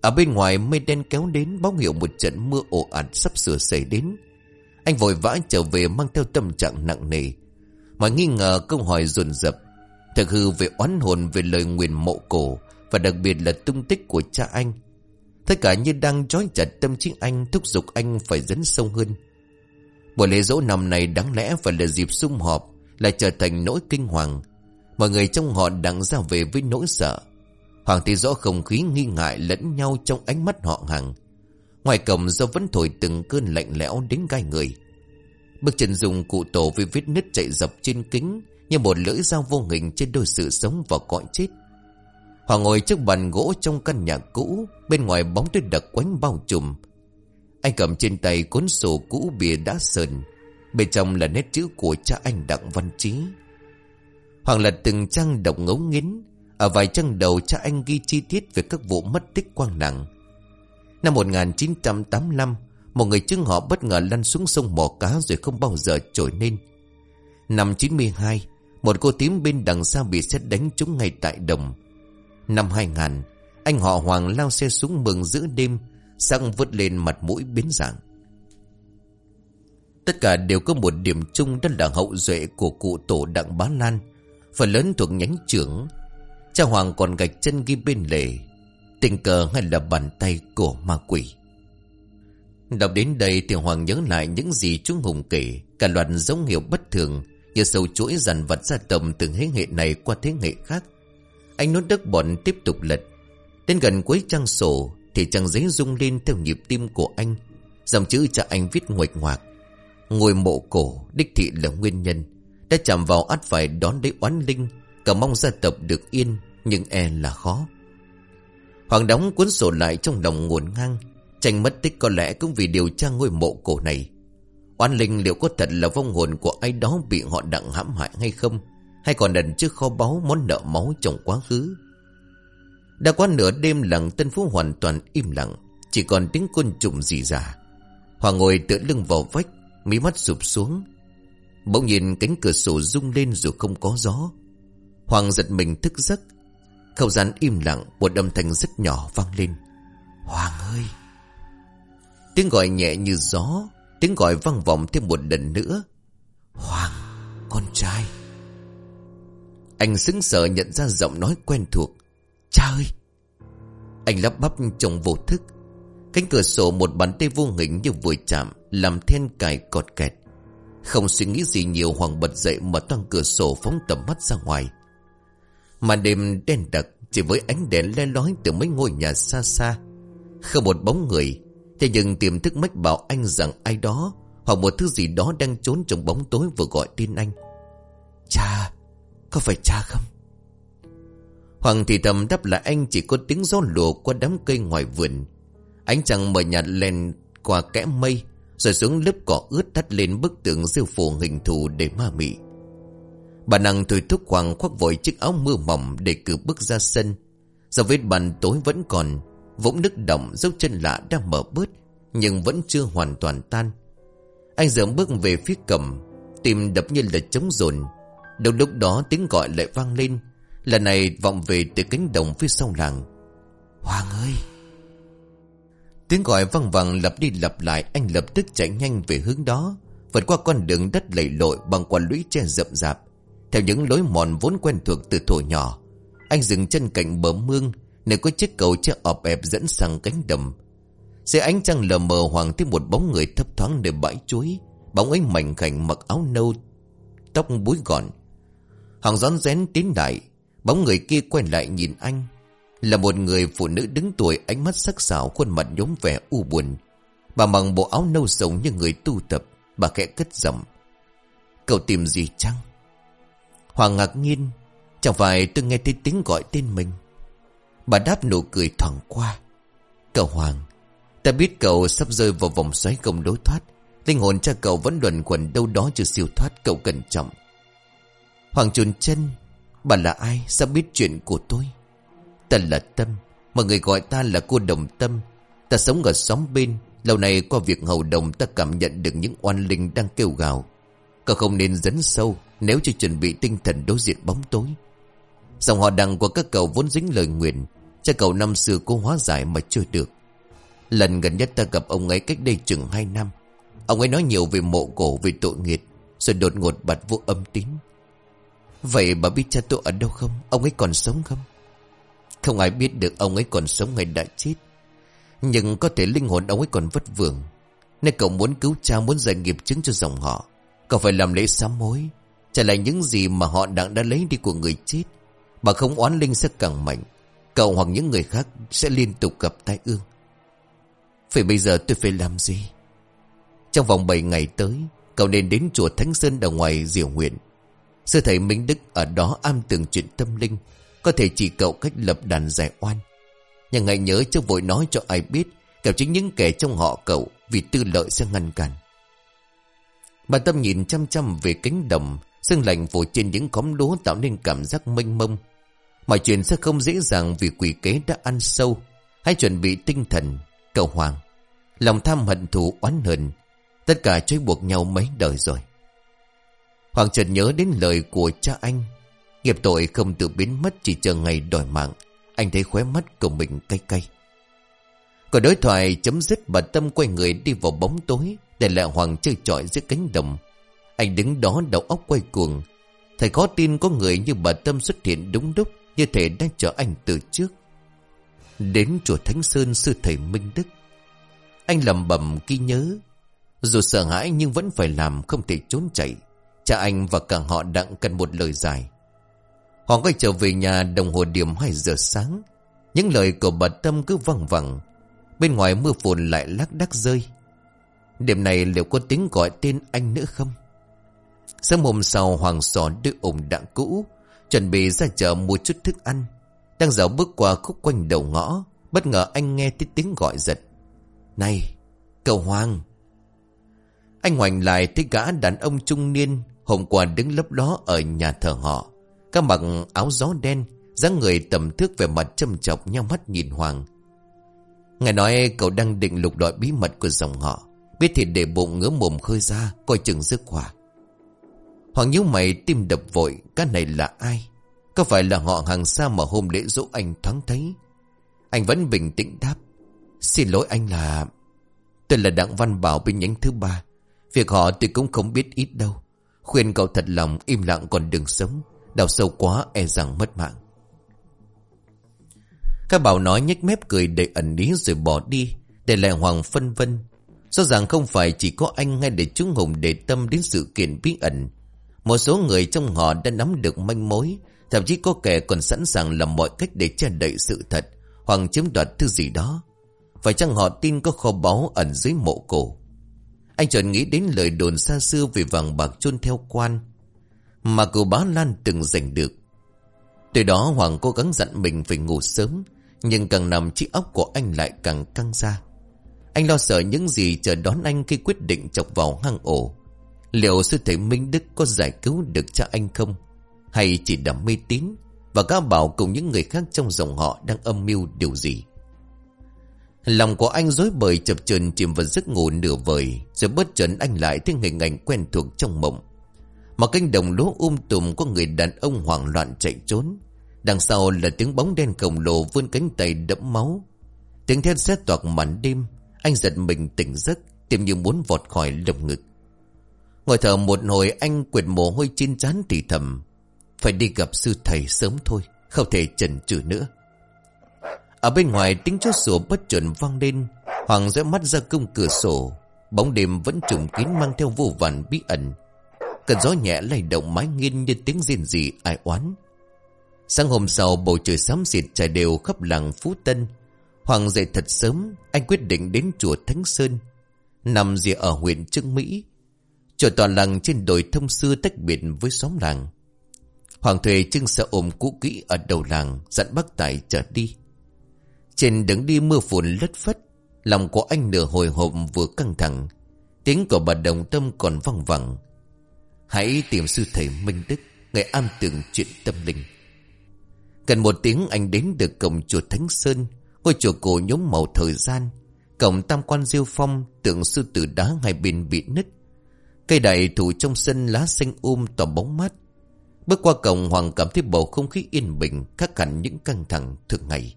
Ở bên ngoài mây đen kéo đến báo hiệu một trận mưa ồ ạt sắp sửa xảy đến. Anh vội vã trở về mang theo tâm trạng nặng nề. Mà nghi ngờ câu hỏi dồn dập, Thực hư về oán hồn về lời nguyền mộ cổ Và đặc biệt là tung tích của cha anh. Tất cả như đang trói chặt tâm trí anh, Thúc giục anh phải dấn sâu hơn Buổi lễ dỗ năm này đáng lẽ phải là dịp sum họp, Lại trở thành nỗi kinh hoàng. Mọi người trong họ đang ra về với nỗi sợ. Hoàng thì rõ không khí nghi ngại lẫn nhau trong ánh mắt họ hàng. Ngoài cổng do vẫn thổi từng cơn lạnh lẽo đến gai người. Bước chân dùng cụ tổ với vết nứt chạy dọc trên kính, Như một lưỡi dao vô hình trên đôi sự sống và cõi chết. Hoàng ngồi trước bàn gỗ trong căn nhà cũ, Bên ngoài bóng tuyết đặc quánh bao trùm. Anh cầm trên tay cuốn sổ cũ bìa đá sờn, Bên trong là nét chữ của cha anh Đặng Văn Trí Hoàng lật từng trang đọc ngấu nghiến, Ở vài trang đầu cha anh ghi chi tiết về các vụ mất tích quang nặng Năm 1985 Một người chứng họ bất ngờ lăn xuống sông mò cá rồi không bao giờ trồi lên. Năm 92 Một cô tím bên đằng xa bị xét đánh trúng ngay tại đồng. Năm 2000 Anh họ Hoàng lao xe xuống mừng giữa đêm Xăng vứt lên mặt mũi biến dạng. Tất cả đều có một điểm chung, Đó là hậu duệ của cụ tổ Đặng Bá Lan, Phần lớn thuộc nhánh trưởng. Cha Hoàng còn gạch chân ghi bên lề, Tình cờ hay là bàn tay của ma quỷ. Đọc đến đây thì Hoàng nhớ lại những gì chúng Hùng kể, Cả loạt dấu hiệu bất thường Như sâu chuỗi dằn vật ra tầm từ thế hệ này qua thế hệ khác. Anh nốt đất bọn tiếp tục lật. Đến gần cuối trang sổ Thì trang giấy rung lên theo nhịp tim của anh, Dòng chữ cha anh viết ngoạch ngoạc. Ngôi mộ cổ Đích thị là nguyên nhân, Đã chạm vào át phải đón lấy oán linh, Cả mong gia tộc được yên, Nhưng e là khó. Hoàng đóng cuốn sổ lại trong lòng nguồn ngang, Tranh mất tích có lẽ cũng vì điều tra ngôi mộ cổ này. Oan linh liệu có thật là vong hồn của ai đó bị họ đặng hãm hại hay không? Hay còn đần trước kho báu món nợ máu trong quá khứ. Đã qua nửa đêm lặng, Tân Phú hoàn toàn im lặng. Chỉ còn tiếng côn trùng rì rả Hoàng ngồi tựa lưng vào vách, Mí mắt sụp xuống. Bỗng nhìn cánh cửa sổ rung lên dù không có gió. Hoàng giật mình thức giấc. Không gian im lặng, Một âm thanh rất nhỏ vang lên. Hoàng ơi! Tiếng gọi nhẹ như gió, Tiếng gọi vang vọng thêm một lần nữa. Hoàng, Con trai! Anh sững sờ nhận ra giọng nói quen thuộc. Cha ơi! Anh lắp bắp trong vô thức. Cánh cửa sổ một bàn tay vô hình như vừa chạm, Làm then cài cọt kẹt. Không suy nghĩ gì nhiều, Hoàng bật dậy Mở toang cửa sổ phóng tầm mắt ra ngoài. Mà đêm đen đặc, Chỉ với ánh đèn le lói từ mấy ngôi nhà xa xa. Không một bóng người, Thế nhưng tiềm thức mách bảo anh rằng ai đó, Hoặc một thứ gì đó đang trốn trong bóng tối vừa gọi tin anh. Cha! Có phải cha không? Hoàng thì thầm đáp lại anh chỉ có tiếng gió lùa qua đám cây ngoài vườn. Ánh trăng mờ nhạt lên qua kẽ mây, Rồi xuống lớp cỏ ướt thắt lên bức tượng siêu phù hình thù để ma mị. Bà nàng thổi thúc Hoàng khoác vội chiếc áo mưa mỏng để cử bước ra sân. Do vết bàn tối vẫn còn, Vũng nước động dấu chân lạ đang mở bớt, Nhưng vẫn chưa hoàn toàn tan. Anh dẫm bước về phía cầm, Tim đập như là trống rồn. Đầu lúc đó tiếng gọi lại vang lên. Lần này vọng về từ cánh đồng phía sau làng. Hoàng ơi! Tiếng gọi vang vang lặp đi lặp lại Anh lập tức chạy nhanh về hướng đó Vượt qua con đường đất lầy lội Bằng quả lũy tre rậm rạp. Theo những lối mòn vốn quen thuộc từ thổ nhỏ Anh dừng chân cạnh bờ mương Nơi có chiếc cầu che ọp ẹp dẫn sang cánh đầm Xe ánh trăng lờ mờ hoàng thấy một bóng người thấp thoáng nơi bãi chuối Bóng ấy mảnh khảnh mặc áo nâu Tóc búi gọn Hoàng rón rén tiến lại, Bóng người kia quay lại nhìn anh. Là một người phụ nữ đứng tuổi Ánh mắt sắc sảo khuôn mặt nhóm vẻ u buồn. Bà mặc bộ áo nâu sống như người tu tập Bà khẽ cất giọng. Cậu tìm gì chăng? Hoàng ngạc nhiên Chẳng phải tôi nghe thấy tiếng gọi tên mình. Bà đáp nụ cười thoảng qua. Cậu Hoàng Ta biết cậu sắp rơi vào vòng xoáy công đối thoát. Linh hồn cha cậu vẫn luẩn quẩn đâu đó chưa siêu thoát Cậu cẩn trọng. Hoàng trồn chân, Bà là ai, sao biết chuyện của tôi? Ta là Tâm Mọi người gọi ta là cô Đồng Tâm. Ta sống ở xóm bên, Lâu nay qua việc hầu đồng ta cảm nhận được những oan linh đang kêu gào. Cậu không nên dấn sâu, Nếu chưa chuẩn bị tinh thần đối diện bóng tối. Dòng họ đằng của các cậu vốn dính lời nguyện Cha cậu năm xưa cố hóa giải mà chưa được. Lần gần nhất ta gặp ông ấy cách đây chừng 2 năm. Ông ấy nói nhiều về mộ cổ, Về tội nghiệt, Rồi đột ngột bật vô âm tín. Vậy bà biết cha tôi ở đâu không? Ông ấy còn sống không? Không ai biết được ông ấy còn sống hay đã chết. Nhưng có thể linh hồn ông ấy còn vất vưởng. Nên cậu muốn cứu cha, Muốn giải nghiệp chứng cho dòng họ. Cậu phải làm lễ sám hối. Trả lại những gì mà họ đã đã lấy đi của người chết. Bà không oán linh sẽ càng mạnh. Cậu hoặc những người khác Sẽ liên tục gặp tai ương. Vậy bây giờ tôi phải làm gì? Trong vòng 7 ngày tới, Cậu nên đến chùa Thánh Sơn ở ngoài Diệu Nguyện. Sư thầy Minh Đức ở đó am tường chuyện tâm linh, Có thể chỉ cậu cách lập đàn giải oan. Nhưng hãy nhớ chứ vội nói cho ai biết, Kẻo chính những kẻ trong họ cậu Vì tư lợi sẽ ngăn cản. Bà Tâm nhìn chăm chăm về cánh đồng Sương lạnh phủ trên những khóm lúa Tạo nên cảm giác mênh mông. Mọi chuyện sẽ không dễ dàng Vì quỷ kế đã ăn sâu, Hãy chuẩn bị tinh thần Cậu Hoàng. Lòng tham hận thù oán hận, Tất cả trói buộc nhau mấy đời rồi. Hoàng chợt nhớ đến lời của cha anh. Nghiệp tội không tự biến mất, Chỉ chờ ngày đòi mạng. Anh thấy khóe mắt của mình cay cay. Còn đối thoại chấm dứt Bà Tâm quay người đi vào bóng tối, Để lại Hoàng chơi trọi dưới cánh đồng. Anh đứng đó đầu óc quay cuồng. Thầy khó tin có người như bà Tâm xuất hiện đúng lúc, Như thể đang chờ anh từ trước. Đến chùa Thánh Sơn, sư thầy Minh Đức. Anh lầm bầm ghi nhớ. Dù sợ hãi nhưng vẫn phải làm, Không thể trốn chạy. Cha anh và cả họ đặng cần một lời dài họ quay trở về nhà đồng hồ điểm 2 giờ sáng. Những lời của bà Tâm cứ văng vẳng. Bên ngoài mưa phùn lại lác đác rơi. Đêm này liệu có tính gọi tên anh nữa không? Sáng hôm sau, Hoàng sò đưa ủng đặng cũ, Chuẩn bị ra chợ mua chút thức ăn. Đang dạo bước qua khúc quanh đầu ngõ, Bất ngờ anh nghe tiếng tiếng gọi giật. Này, Cậu Hoàng. Anh hoành lại thấy gã đàn ông trung niên Hôm qua đứng lớp đó ở nhà thờ họ, Các mặc áo gió đen, dáng người tầm thước về mặt châm chọc nhau mắt nhìn Hoàng. Ngài nói cậu đang định lục đọi bí mật của dòng họ, Biết thì để bụng ngứa mồm khơi ra, Coi chừng rước quả Hoàng nhíu mày tim đập vội, Cái này là ai? Có phải là họ hàng xa mà hôm lễ dỗ anh thoáng thấy? Anh vẫn bình tĩnh đáp, Xin lỗi anh là, Tôi là Đặng Văn Bảo bên nhánh thứ ba, Việc họ tôi cũng không biết ít đâu. Khuyên cậu thật lòng im lặng còn đừng sống. Đào sâu quá e rằng mất mạng. Các bảo nói nhếch mép cười đầy ẩn ý rồi bỏ đi. Để lại Hoàng phân vân. Rõ ràng không phải chỉ có anh ngay để chúng hùng để tâm đến sự kiện bí ẩn. Một số người trong họ đã nắm được manh mối. Thậm chí có kẻ còn sẵn sàng làm mọi cách để che đậy sự thật. Hoặc chiếm đoạt thứ gì đó. Phải chăng họ tin có kho báu ẩn dưới mộ cổ? Anh chợt nghĩ đến lời đồn xa xưa về vàng bạc chôn theo quan Mà cậu bá Lan từng giành được Từ đó Hoàng cố gắng dặn mình phải ngủ sớm, Nhưng càng nằm chiếc óc của anh lại càng căng ra Anh lo sợ những gì chờ đón anh khi quyết định chọc vào hang ổ Liệu sư thầy Minh Đức có giải cứu được cha anh không? Hay chỉ đắm mê tín Và các bảo cùng những người khác trong dòng họ đang âm mưu điều gì? Lòng của anh rối bời chập chờn chìm vào giấc ngủ nửa vời, Rồi bất chợn anh lại thấy hình ảnh quen thuộc trong mộng. Mà cánh đồng lúa um tùm có người đàn ông hoảng loạn chạy trốn. Đằng sau là tiếng bóng đen khổng lồ vươn cánh tay đẫm máu. Tiếng thét xét toạc màn đêm, Anh giật mình tỉnh giấc, Tìm như muốn vọt khỏi lồng ngực. Ngồi thở một hồi, anh quệt mồ hôi chín chán thì thầm, Phải đi gặp sư thầy sớm thôi, Không thể chần chừ nữa. Ở bên ngoài tiếng chó sủa bất chuẩn vang lên, Hoàng rẽ mắt ra cung cửa sổ. Bóng đêm vẫn trùm kín mang theo vô vàn bí ẩn. Cơn gió nhẹ lay động mái nghiêng như tiếng riêng gì ai oán. Sáng hôm sau, bầu trời xám xịt trải đều khắp làng Phú Tân. Hoàng dậy thật sớm, Anh quyết định đến chùa Thánh Sơn, Nằm rìa ở huyện Trưng Mỹ. Chùa toàn làng trên đồi thông xưa tách biệt với xóm làng. Hoàng thuê trưng xe ôm cũ kỹ ở đầu làng, Dặn bác tài trở đi. Trên đứng đi mưa phùn lất phất, Lòng của anh nửa hồi hộp vừa căng thẳng. Tiếng của bà đồng tâm còn văng vẳng. Hãy tìm sư thầy Minh Đức Người am tường chuyện tâm linh. Gần một tiếng anh đến được cổng chùa Thánh Sơn, Ngôi chùa cổ nhóm màu thời gian. Cổng tam quan diêu phong, Tượng sư tử đá hai bên bị nứt. Cây đại thụ trong sân lá xanh um tỏa bóng mát. Bước qua cổng, Hoàng cảm thấy bầu không khí yên bình, Khác hẳn những căng thẳng thường ngày.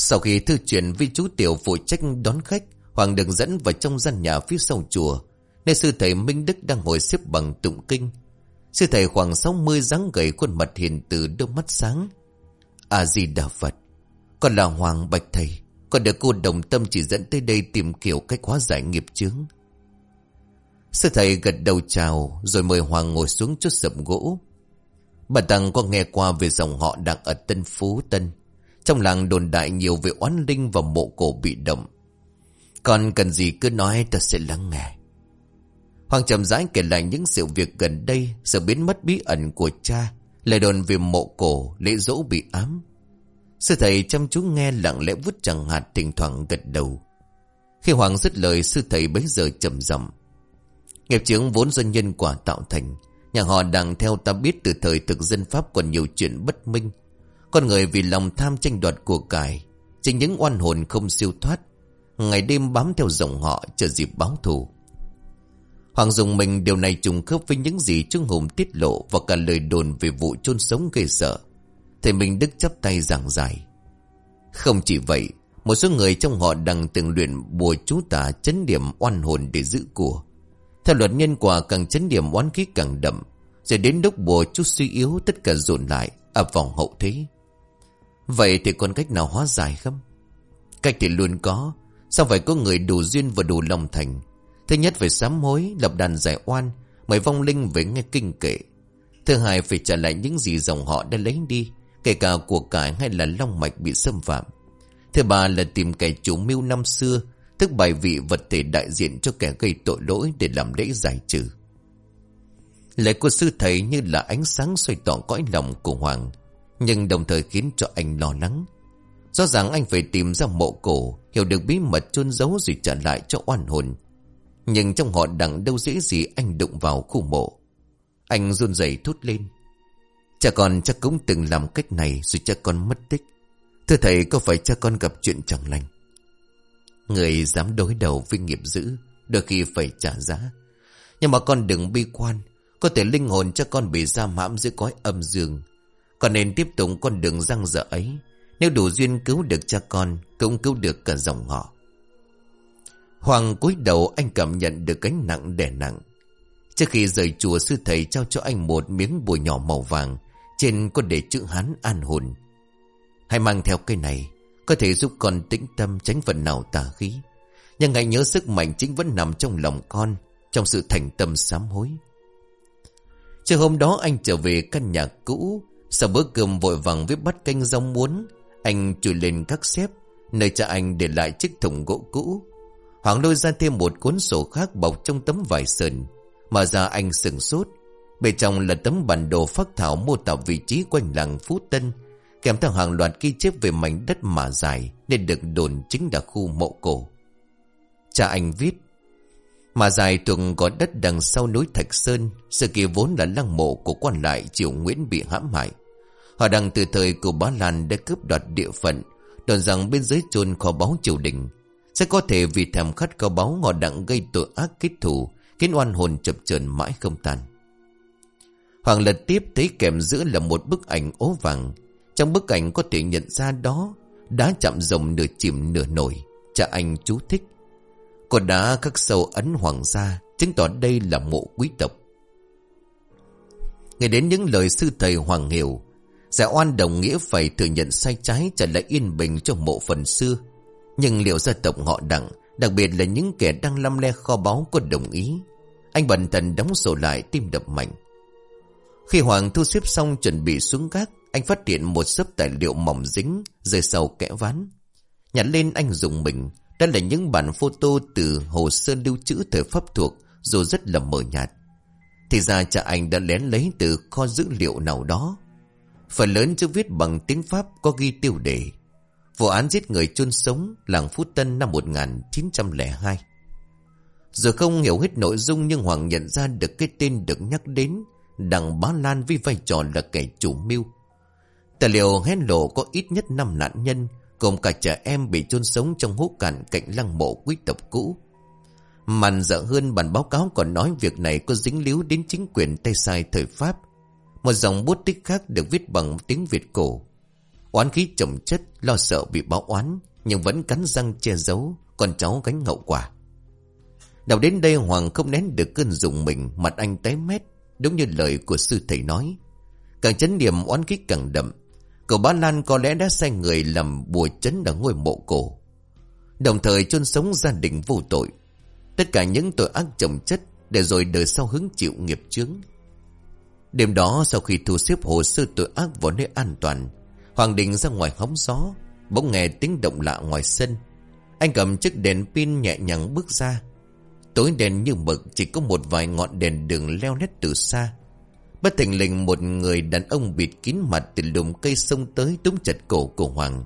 Sau khi thư chuyển với chú Tiểu phụ trách đón khách, Hoàng được dẫn vào trong gian nhà phía sau chùa, Nơi sư thầy Minh Đức đang ngồi xếp bằng tụng kinh. Sư thầy khoảng 60 dáng gầy khuôn mặt hiền từ đôi mắt sáng. A-di-đà Phật Con là Hoàng Bạch Thầy, Con được cô đồng tâm chỉ dẫn tới đây tìm kiểu cách hóa giải nghiệp chướng. Sư thầy gật đầu chào, Rồi mời Hoàng ngồi xuống chút sập gỗ. Bà Tăng có nghe qua về dòng họ đang ở Tân Phú Tân. Trong làng đồn đại nhiều về oán linh và mộ cổ bị động. Còn cần gì cứ nói ta sẽ lắng nghe. Hoàng trầm rãi kể lại những sự việc gần đây, Sự biến mất bí ẩn của cha, Lời đồn về mộ cổ, Lễ dỗ bị ám. Sư thầy chăm chú nghe lặng lẽ vút chẳng hạt Thỉnh thoảng gật đầu. Khi Hoàng dứt lời, sư thầy bấy giờ trầm rầm Nghiệp chướng vốn do nhân quả tạo thành, Nhà họ đang theo ta biết từ thời thực dân Pháp còn nhiều chuyện bất minh. Con người vì lòng tham tranh đoạt của cải Chính những oan hồn không siêu thoát Ngày đêm bám theo dòng họ chờ dịp báo thù Hoàng dùng mình điều này trùng khớp với những gì Trương Hùng tiết lộ và cả lời đồn về vụ chôn sống gây sợ. Thầy Minh Đức chắp tay giảng giải. Không chỉ vậy, một số người trong họ đang từng luyện bùa chú tả chấn điểm oan hồn để giữ của. Theo luật nhân quả càng chấn điểm oán khí càng đậm, rồi đến lúc bùa chú suy yếu tất cả dồn lại ở vòng hậu thế. Vậy thì còn cách nào hóa giải không? Cách thì luôn có, sao phải có người đủ duyên và đủ lòng thành Thứ nhất phải sám hối, lập đàn giải oan, mời vong linh về nghe kinh kệ. Thứ hai phải trả lại những gì dòng họ đã lấy đi, kể cả của cải hay là long mạch bị xâm phạm. Thứ ba là tìm kẻ chủ mưu năm xưa, tức bài vị vật thể đại diện cho kẻ gây tội lỗi để làm lễ giải trừ. Lời của sư thầy như là ánh sáng xoay tỏ cõi lòng của Hoàng, nhưng đồng thời khiến cho anh lo lắng. Rõ ràng anh phải tìm ra mộ cổ, hiểu được bí mật chôn giấu rồi trả lại cho oan hồn. Nhưng trong họ đặng đâu dễ gì anh đụng vào khu mộ. Anh run rẩy thốt lên. Cha con chắc cũng từng làm cách này rồi cha con mất tích. Thưa thầy có phải cha con gặp chuyện chẳng lành? Người dám đối đầu với nghiệp dữ, đôi khi phải trả giá. Nhưng mà con đừng bi quan, có thể linh hồn cho con bị giam hãm dưới cõi âm dương. Con nên tiếp tục con đường răng dở ấy. Nếu đủ duyên cứu được cha con, cũng cứu được cả dòng họ. Hoàng cúi đầu anh cảm nhận được gánh nặng đè nặng. Trước khi rời chùa sư thầy trao cho anh một miếng bùa nhỏ màu vàng, trên có để chữ hán an hồn. Hãy mang theo cây này, có thể giúp con tĩnh tâm tránh phần nào tà khí. Nhưng hãy nhớ sức mạnh chính vẫn nằm trong lòng con, trong sự thành tâm sám hối. Chiều hôm đó anh trở về căn nhà cũ, sau bữa cơm vội vàng với bát canh rau muốn, anh chui lên các xếp, nơi cha anh để lại chiếc thùng gỗ cũ. Hoàng lôi ra thêm một cuốn sổ khác bọc trong tấm vải sờn. mà ra anh sừng sốt. Bên trong là tấm bản đồ phác thảo mô tả vị trí quanh làng Phú Tân. Kèm theo hàng loạt ghi chép về mảnh đất mà dài nên được đồn chính là khu mộ cổ. Cha anh viết. Mà dài tường có đất đằng sau núi Thạch Sơn. Sự kia vốn là lăng mộ của quan lại triều Nguyễn bị hãm hại. Họ đang từ thời của bá Lan đã cướp đoạt địa phận. Đồn rằng bên dưới chôn kho báu triều đình sẽ có thể vì thèm khát kho báu họ đặng gây tội ác kết thù, khiến oan hồn chập chờn mãi không tan. Hoàng lật tiếp thấy kèm giữa là một bức ảnh ố vàng. Trong bức ảnh có thể nhận ra đó, đá chạm rồng nửa chìm nửa nổi. Cha anh chú thích. Còn đá khắc sâu ấn hoàng gia, chứng tỏ đây là mộ quý tộc. Nghe đến những lời sư thầy Hoàng Hiểu, Giải oan đồng nghĩa phải thừa nhận sai trái Trả lại yên bình cho mộ phần xưa. Nhưng liệu gia tộc họ đặng Đặc biệt là những kẻ đang lăm le kho báu có đồng ý Anh bần thần đóng sổ lại tim đập mạnh. Khi Hoàng thu xếp xong chuẩn bị xuống gác Anh phát hiện một sấp tài liệu mỏng dính Rơi sau kẽ ván. Nhặt lên anh dùng mình đó là những bản photo từ hồ sơ lưu trữ thời pháp thuộc, Dù rất là mờ nhạt. Thì ra cha anh đã lén lấy từ kho dữ liệu nào đó. Phần lớn chữ viết bằng tiếng Pháp có ghi tiêu đề. Vụ án giết người chôn sống làng Phú Tân năm 1902 Giờ không hiểu hết nội dung nhưng Hoàng nhận ra được cái tên được nhắc đến, Đằng Bá Lan với vai trò là kẻ chủ mưu. Tài liệu hé lộ có ít nhất 5 nạn nhân cùng cả trẻ em bị chôn sống trong hố cạn cạnh lăng mộ quý tộc cũ. Màn dở hơn bản báo cáo còn nói việc này có dính líu đến chính quyền Tây Sai thời Pháp. Một dòng bút tích khác được viết bằng tiếng Việt cổ. Oán khí chồng chất, Lo sợ bị báo oán, Nhưng vẫn cắn răng che giấu Con cháu gánh hậu quả. Đọc đến đây Hoàng không nén được cơn dùng mình, Mặt anh tái mét, Đúng như lời của sư thầy nói. Càng chấn điểm oán khí càng đậm Cậu bá Lan có lẽ đã sai người làm bùa chấn ở ngôi mộ cổ. Đồng thời chôn sống gia đình vô tội. Tất cả những tội ác chồng chất Để rồi đời sau hứng chịu nghiệp chướng. Đêm đó sau khi thu xếp hồ sơ tội ác vào nơi an toàn, Hoàng Đình ra ngoài hóng gió, Bỗng nghe tiếng động lạ ngoài sân. Anh cầm chiếc đèn pin nhẹ nhàng bước ra. Tối đèn như mực, Chỉ có một vài ngọn đèn đường leo lét từ xa. Bất thình lình một người đàn ông bịt kín mặt từ lùm cây sông tới túm chặt cổ của Hoàng.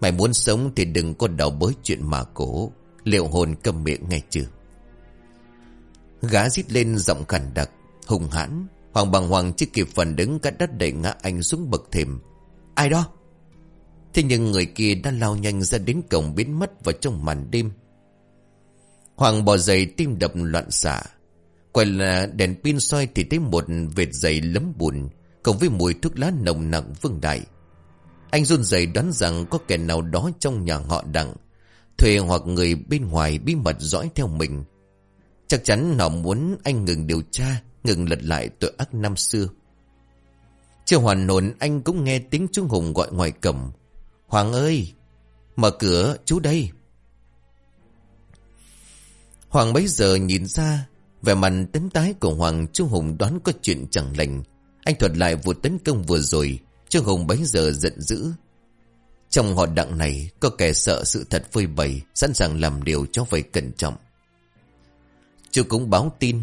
Mày muốn sống thì đừng có đào bới chuyện mà cổ. Liệu hồn cầm miệng nghe chưa? Gã rít lên giọng khẳng đặc, hùng hãn. Hoàng bằng hoàng chưa kịp phản đứng cắt đất đẩy ngã anh xuống bậc thềm. Ai đó? Thế nhưng người kia đã lao nhanh ra đến cổng biến mất vào trong màn đêm. Hoàng bò dậy tim đập loạn xạ. Quay là đèn pin soi thì thấy một vệt dày lấm bùn, Cộng với mùi thuốc lá nồng nặng vương đại. Anh run rẩy đoán rằng có kẻ nào đó trong nhà họ đặng, Thuê hoặc người bên ngoài bí mật dõi theo mình. Chắc chắn họ muốn anh ngừng điều tra, Ngừng lật lại tội ác năm xưa. Chưa hoàn hồn, anh cũng nghe tiếng trung Hùng gọi ngoài cổng. Hoàng ơi, Mở cửa, chú đây. Hoàng bấy giờ nhìn ra về mặt tấn tái của Hoàng Trung Hùng đoán có chuyện chẳng lành. Anh thuật lại vụ tấn công vừa rồi Trương Hùng bấy giờ giận dữ. Trong họ đặng này, Có kẻ sợ sự thật phơi bày, Sẵn sàng làm điều cho phải cẩn trọng. Chú cũng báo tin,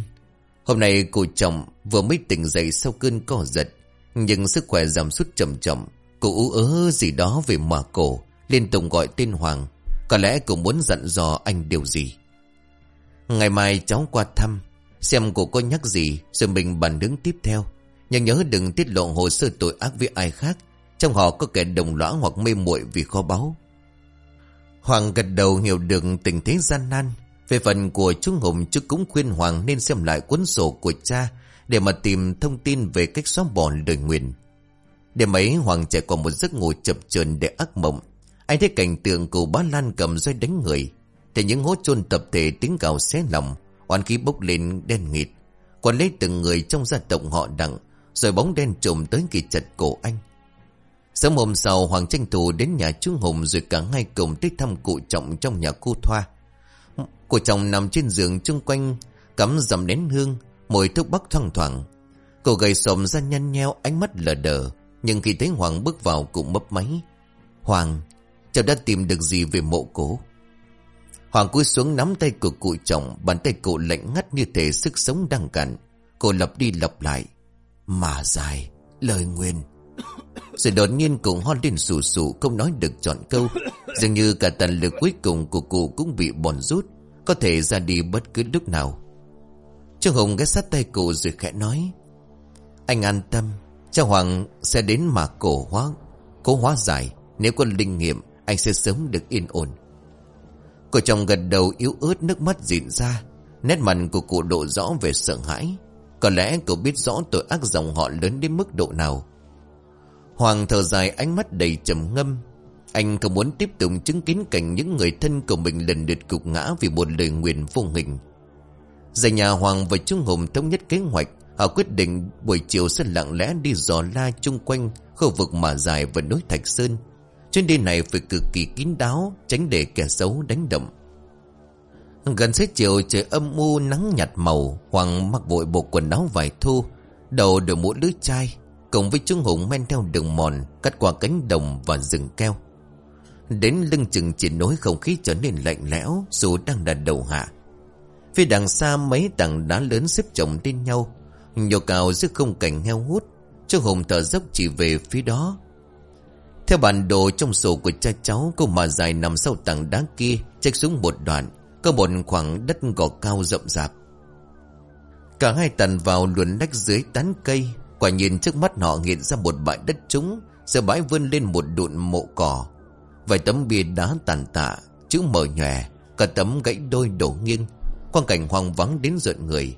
Hôm nay cô chồng vừa mới tỉnh dậy sau cơn co giật, Nhưng sức khỏe giảm sút trầm trọng Cô ú ớ gì đó về mà cổ, Liên tục gọi tên Hoàng. Có lẽ cô muốn dặn dò anh điều gì? Ngày mai cháu qua thăm Xem cô có nhắc gì, Rồi mình bàn đứng tiếp theo. Nhưng nhớ đừng tiết lộ hồ sơ tội ác với ai khác. Trong họ có kẻ đồng lõa hoặc mê muội vì kho báu. Hoàng gật đầu hiểu được tình thế gian nan. Về phần của chú Hùng, chú cũng khuyên Hoàng nên xem lại cuốn sổ của cha Để mà tìm thông tin về cách xóa bỏ lời nguyền. Đêm ấy, Hoàng chạy qua một giấc ngủ chập chờn để ác mộng. Anh thấy cảnh tượng cụ bá Lan cầm roi đánh người. Thì những hố chôn tập thể tiếng gào xé lòng. Oan khí bốc lên đen nghịt. Còn lấy từng người trong gia tộc họ đặng, Rồi bóng đen trùm tới kỳ chặt cổ anh. Sớm hôm sau, Hoàng tranh thủ đến nhà chú Hùng Rồi cả hai cùng tới thăm cụ trọng trong nhà cô Thoa. Cụ chồng nằm trên giường chung quanh, Cắm dầm nén hương Mùi thuốc bắc thoang thoảng. Cô gầy sồm ra nhăn nheo, ánh mắt lờ đờ, Nhưng khi thấy Hoàng bước vào cũng mấp máy. Hoàng, Cháu đã tìm được gì về mộ cổ? Hoàng cúi xuống nắm tay của cụ chồng, Bàn tay cụ lạnh ngắt như thể sức sống đang cạn. Cô lặp đi lặp lại. Mà dài, Lời nguyên Rồi đột nhiên cụ ho lên sù sù Không nói được chọn câu. Dường như cả tần lực cuối cùng của cụ cũng bị bòn rút. Có thể ra đi bất cứ lúc nào. Trương Hùng ghé sát tay cụ rồi khẽ nói. Anh an tâm, Cha Hoàng sẽ đến mà cổ hóa. Cố hóa giải Nếu có linh nghiệm, Anh sẽ sớm được yên ổn. Cô chồng gật đầu yếu ớt, nước mắt dịn ra. Nét mặt của cụ độ rõ về sợ hãi. Có lẽ cậu biết rõ tội ác dòng họ lớn đến mức độ nào. Hoàng thở dài, ánh mắt đầy trầm ngâm. Anh không muốn tiếp tục chứng kiến cảnh những người thân của mình lần lượt cục ngã vì một lời nguyền vô hình. Giờ nhà Hoàng và Trung Hùng thống nhất kế hoạch. Họ quyết định buổi chiều sẽ lặng lẽ đi dò la chung quanh Khu vực mà dài và núi Thạch Sơn. Chuyến đi này phải cực kỳ kín đáo, Tránh để kẻ xấu đánh động Gần xế chiều, trời âm u, nắng nhạt màu, Hoàng mặc vội bộ quần áo vải thu, Đầu đội mũ lưới chai, Cùng với Trung Hùng men theo đường mòn, Cắt qua cánh đồng và rừng keo. Đến lưng chừng chỉ nối không khí trở nên lạnh lẽo, Dù đang là đầu hạ. Phía đằng xa, mấy tảng đá lớn xếp chồng lên nhau Nhô cao giữa không cảnh heo hút. Trung Hùng thở dốc chỉ về phía đó theo bản đồ trong sổ của cha cháu, Cô mà dài nằm sau tảng đá kia Trách xuống một đoạn, Có một khoảng đất gò cao rộng rạp. Cả hai tần vào luồn lách dưới tán cây, Quả nhìn trước mắt họ hiện ra một bãi đất trống Giờ bãi vươn lên một đụn mộ cỏ. Vài tấm bia đá tàn tạ, Chữ mờ nhòe, Cả tấm gãy đôi đổ nghiêng. Quang cảnh hoang vắng đến rợn người.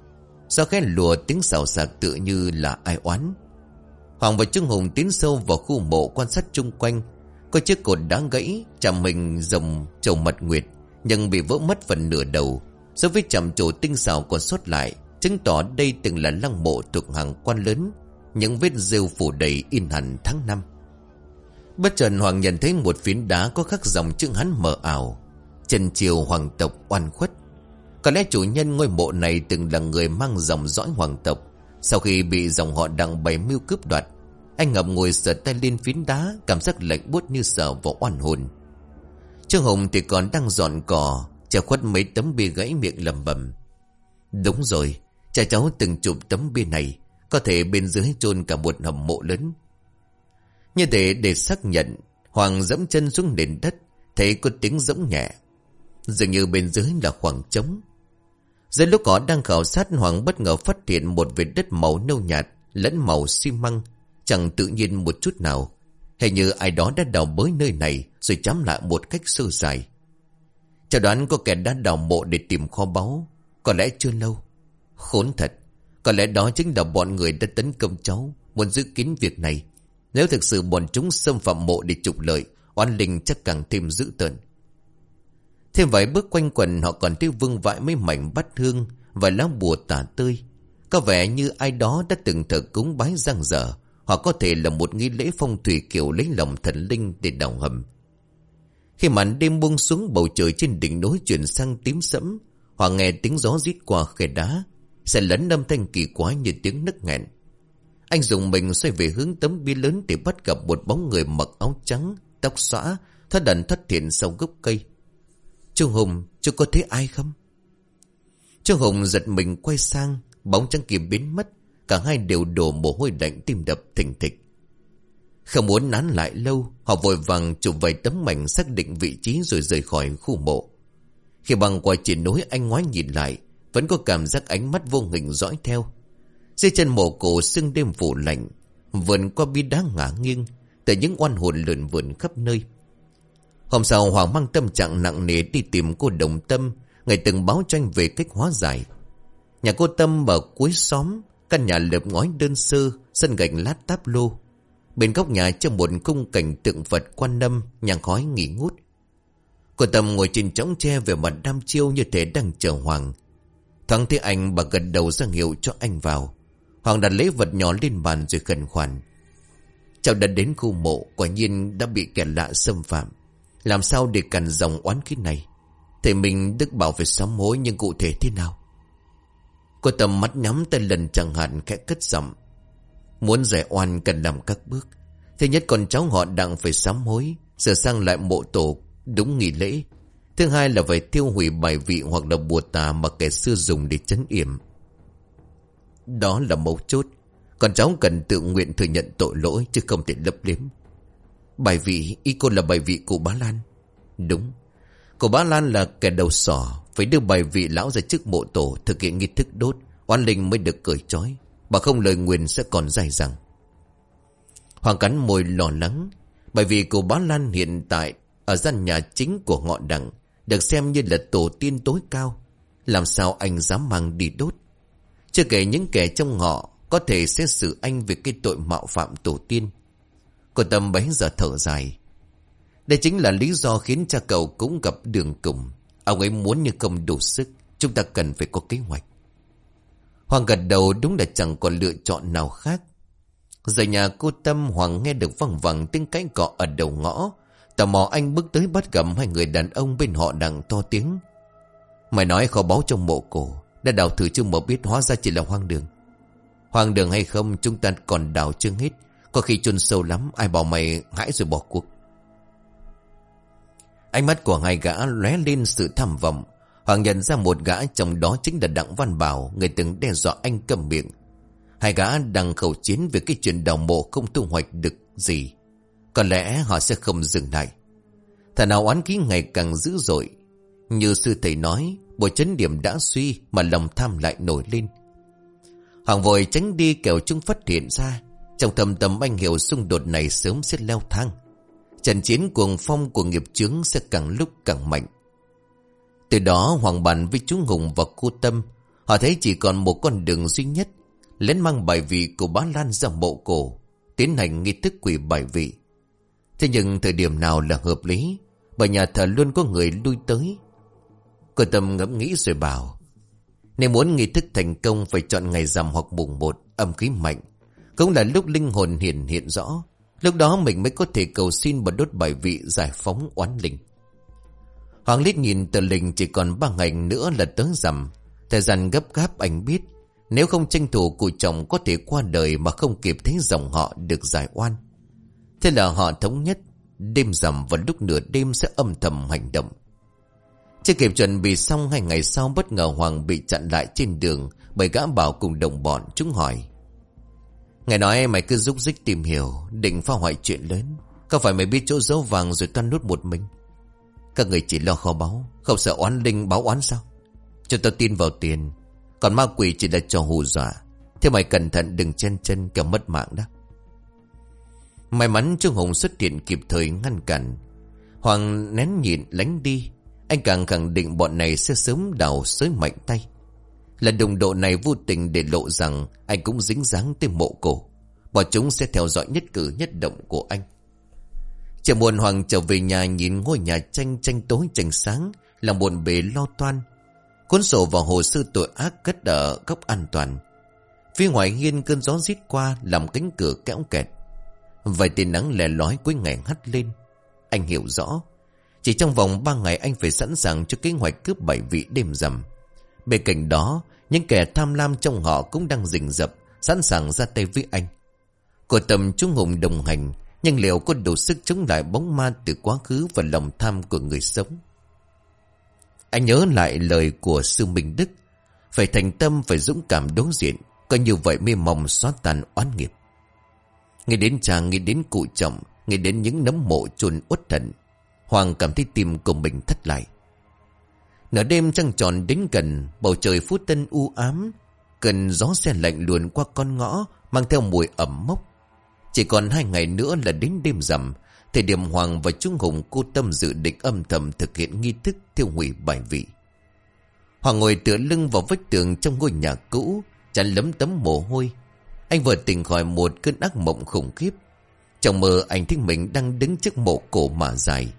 Sao khen lùa tiếng xào xạc tự như là ai oán. Hoàng và Trương Hùng tiến sâu vào khu mộ quan sát chung quanh. Có chiếc cột đá gãy Chạm mình dòng trầu mật nguyệt, Nhưng bị vỡ mất phần nửa đầu. So với chạm trổ tinh xảo còn sót lại, Chứng tỏ đây từng là lăng mộ thuộc hàng quan lớn. Những vết rêu phủ đầy in hẳn tháng năm. Bất chợt Hoàng nhận thấy một phiến đá có khắc dòng chữ hắn mờ ảo. Trần triều hoàng tộc oan khuất. Có lẽ chủ nhân ngôi mộ này từng là người mang dòng dõi hoàng tộc. Sau khi bị dòng họ đặng bày mưu cướp đoạt, Anh ngập ngồi sờ tay lên phiến đá, Cảm giác lạnh buốt như sợ vào oan hồn. Trương Hồng thì còn đang dọn cỏ, Che khuất mấy tấm bia gãy miệng lầm bầm. Đúng rồi, Cha cháu từng chụp tấm bia này, Có thể bên dưới chôn cả một hầm mộ lớn. Như thế để xác nhận, Hoàng dẫm chân xuống nền đất, Thấy có tiếng dẫm nhẹ. Dường như bên dưới là khoảng trống. Giữa lúc họ đang khảo sát Hoàng bất ngờ phát hiện một vệt đất màu nâu nhạt, Lẫn màu xi măng, Chẳng tự nhiên một chút nào. Hình như ai đó đã đào bới nơi này Rồi chám lại một cách sơ dài Chào đoán có kẻ đã đào mộ để tìm kho báu, Có lẽ chưa lâu. Khốn thật, Có lẽ đó chính là bọn người đã tấn công cháu, Muốn giữ kín việc này. Nếu thực sự bọn chúng xâm phạm mộ để trục lợi, Oan linh chắc càng thêm dữ tợn. Thêm vài bước quanh quần Họ còn thấy vương vãi mấy mảnh bát hương và lá bùa tả tươi Có vẻ như ai đó đã từng thờ cúng bái răng dở Hoặc có thể là một nghi lễ phong thủy kiểu lấy lòng thần linh để đào hầm. Khi màn đêm buông xuống bầu trời trên đỉnh núi chuyển sang tím sẫm, họ nghe tiếng gió rít qua khe đá, sẽ lẫn âm thanh kỳ quái như tiếng nức nghẹn. Anh dùng mình xoay về hướng tấm bia lớn Để bắt gặp một bóng người mặc áo trắng, Tóc xõa Thất đần thất thiện sau gốc cây. Trương Hùng chưa có thấy ai không? Trương Hùng giật mình quay sang, Bóng trắng kia biến mất, Cả hai đều đổ mồ hôi lạnh tim đập thình thịch. Không muốn nán lại lâu, Họ vội vàng chụp vài tấm mảnh xác định vị trí rồi rời khỏi khu mộ. Khi băng qua chỉ nối anh ngoái nhìn lại, vẫn có cảm giác ánh mắt vô hình dõi theo. Dưới chân mộ cổ sưng đêm phủ lạnh, Vườn qua bi đá ngả nghiêng, Từ những oan hồn lượn vườn khắp nơi. Hôm sau Hoàng mang tâm trạng nặng nề đi tìm cô Đồng Tâm, Ngày từng báo cho anh về cách hóa giải. Nhà cô Tâm ở cuối xóm, Căn nhà lợp ngói đơn sơ, Sân gạch lát táp lô. Bên góc nhà trong một cung cảnh tượng Phật quan năm Nhang khói nghỉ ngút. Cô Tâm ngồi trên trống tre về mặt đam chiêu như thể đang chờ Hoàng. Thoáng thấy anh, bà gật đầu ra hiệu cho anh vào. Hoàng đặt lấy vật nhỏ lên bàn rồi khẩn khoản. Chào đã đến khu mộ, Quả nhiên đã bị kẻ lạ xâm phạm. Làm sao để cằn dòng oán khí này Thầy mình đức bảo phải sám hối Nhưng cụ thể thế nào Cô tầm mắt nhắm tay lần chẳng hạn khẽ cất giọng Muốn giải oan cần làm các bước Thứ nhất con cháu họ đang phải sám hối, Sửa sang lại mộ tổ, Đúng nghỉ lễ Thứ hai là phải tiêu hủy bài vị hoặc là bùa tà mà kẻ xưa dùng để chấn yểm. Đó là mấu chốt. con cháu cần tự nguyện thừa nhận tội lỗi chứ không thể lấp liếm. Bài vị, y cô là bài vị của bá Lan. Đúng. Cô bá Lan là kẻ đầu sỏ, phải đưa bài vị lão ra trước mộ tổ thực hiện nghi thức đốt, oan linh mới được cởi trói. Bà không lời nguyền sẽ còn dài dẳng. Hoàng cắn môi lo lắng, bởi vì cô bá Lan hiện tại ở gian nhà chính của ngọ đặng được xem như là tổ tiên tối cao Làm sao anh dám mang đi đốt Chưa kể những kẻ trong họ Có thể xét xử anh về cái tội mạo phạm tổ tiên Cô Tâm bấy giờ thở dài Đây chính là lý do khiến cha cậu cũng gặp đường cùng Ông ấy muốn như không đủ sức, Chúng ta cần phải có kế hoạch Hoàng gật đầu đúng là chẳng còn lựa chọn nào khác giờ nhà cô Tâm Hoàng nghe được văng vẳng tiếng cãi cọ ở đầu ngõ. Tò mò anh bước tới bắt gặp hai người đàn ông bên họ đang to tiếng. Mày nói kho báu trong mộ cổ. Đã đào thử chưa mà biết hóa ra chỉ là hoang đường. Hoang đường hay không, chúng ta còn đào chưa hết. Có khi chôn sâu lắm ai bảo mày hãi rồi bỏ cuộc. Ánh mắt của hai gã lóe lên sự tham vọng. Hoàng nhận ra một gã trong đó chính là Đặng Văn Bảo, người từng đe dọa anh cầm miệng. Hai gã đang khẩu chiến về cái chuyện đào mộ không thu hoạch được gì. Có lẽ họ sẽ không dừng lại. Thằng nào oán khí ngày càng dữ dội. Như sư thầy nói, bộ chấn điểm đã suy mà lòng tham lại nổi lên. Hoàng vội tránh đi kẻo chúng phát hiện ra. Trong thầm tâm anh hiểu xung đột này sớm sẽ leo thang. Trận chiến cuồng phong của nghiệp chướng sẽ càng lúc càng mạnh. Từ đó Hoàng bàn với chú Hùng và cô Tâm, họ thấy chỉ còn một con đường duy nhất, lén mang bài vị của bá Lan ra mộ cổ, tiến hành nghi thức quỷ bài vị. Thế nhưng thời điểm nào là hợp lý, bởi nhà thờ luôn có người lui tới. Cô Tâm ngẫm nghĩ rồi bảo, nếu muốn nghi thức thành công phải chọn ngày rằm hoặc mùng một, âm khí mạnh, cũng là lúc linh hồn hiện hiện rõ. Lúc đó mình mới có thể cầu xin và đốt bài vị giải phóng oán linh. Hoàng lít nhìn tờ linh chỉ còn ba ngày nữa là tới rằm. Thời gian gấp gáp anh biết. Nếu không tranh thủ cụ chồng có thể qua đời mà không kịp thấy dòng họ được giải oan. Thế là họ thống nhất. Đêm rằm và lúc nửa đêm sẽ âm thầm hành động. Chưa kịp chuẩn bị xong hai ngày sau bất ngờ Hoàng bị chặn lại trên đường bởi gã bảo cùng đồng bọn chúng hỏi. Ngày nói mày cứ rúc rích tìm hiểu, Định phá hoại chuyện lớn. Có phải mày biết chỗ giấu vàng rồi toan nút một mình? Các người chỉ lo kho báu, Không sợ oán linh báo oán sao? Cho tao tin vào tiền, Còn ma quỷ chỉ là trò hù dọa. Thế mày cẩn thận đừng chen chân kẻo mất mạng đó May mắn Trương Hùng xuất hiện kịp thời ngăn cản. Hoàng nén nhịn lánh đi, Anh càng khẳng định bọn này sẽ sớm đào sới mạnh tay là đồng độ này vô tình để lộ rằng anh cũng dính dáng tới mộ cổ. Bọn chúng sẽ theo dõi nhất cử nhất động của anh. Chợ buồn hoàng trở về nhà nhìn ngôi nhà tranh tranh tối tranh sáng, là buồn bề lo toan. Cuốn sổ và hồ sơ tội ác cất ở góc an toàn. Phía ngoài hiên cơn gió rít qua làm cánh cửa kéo kẹt. Vài tia nắng lè lói cuối ngày hắt lên. Anh hiểu rõ. Chỉ trong vòng 3 ngày anh phải sẵn sàng cho kế hoạch cướp bảy vị đêm rằm. Bên cạnh đó, những kẻ tham lam trong họ cũng đang rình rập, sẵn sàng ra tay với anh. Của tầm trung hùng đồng hành, nhưng liệu có đủ sức chống lại bóng ma từ quá khứ và lòng tham của người sống? Anh nhớ lại lời của sư Minh Đức, phải thành tâm, phải dũng cảm đối diện, coi như vậy mới mong xóa tàn oán nghiệp. Nghe đến chàng, nghĩ đến cụ trọng, nghĩ đến những nấm mộ chôn uất thận, Hoàng cảm thấy tim của mình thất lại. Nửa đêm trăng tròn đến gần, bầu trời phút tân u ám, cần gió xe lạnh luồn qua con ngõ, mang theo mùi ẩm mốc. Chỉ còn hai ngày nữa là đến đêm rằm, thời điểm Hoàng và Trung Hùng cô tâm dự định âm thầm thực hiện nghi thức thiêu hủy bài vị. Hoàng ngồi tựa lưng vào vách tường trong ngôi nhà cũ, chắn lấm tấm mồ hôi. Anh vừa tỉnh khỏi một cơn ác mộng khủng khiếp. Trong mơ anh thấy mình đang đứng trước mộ cổ mà dài.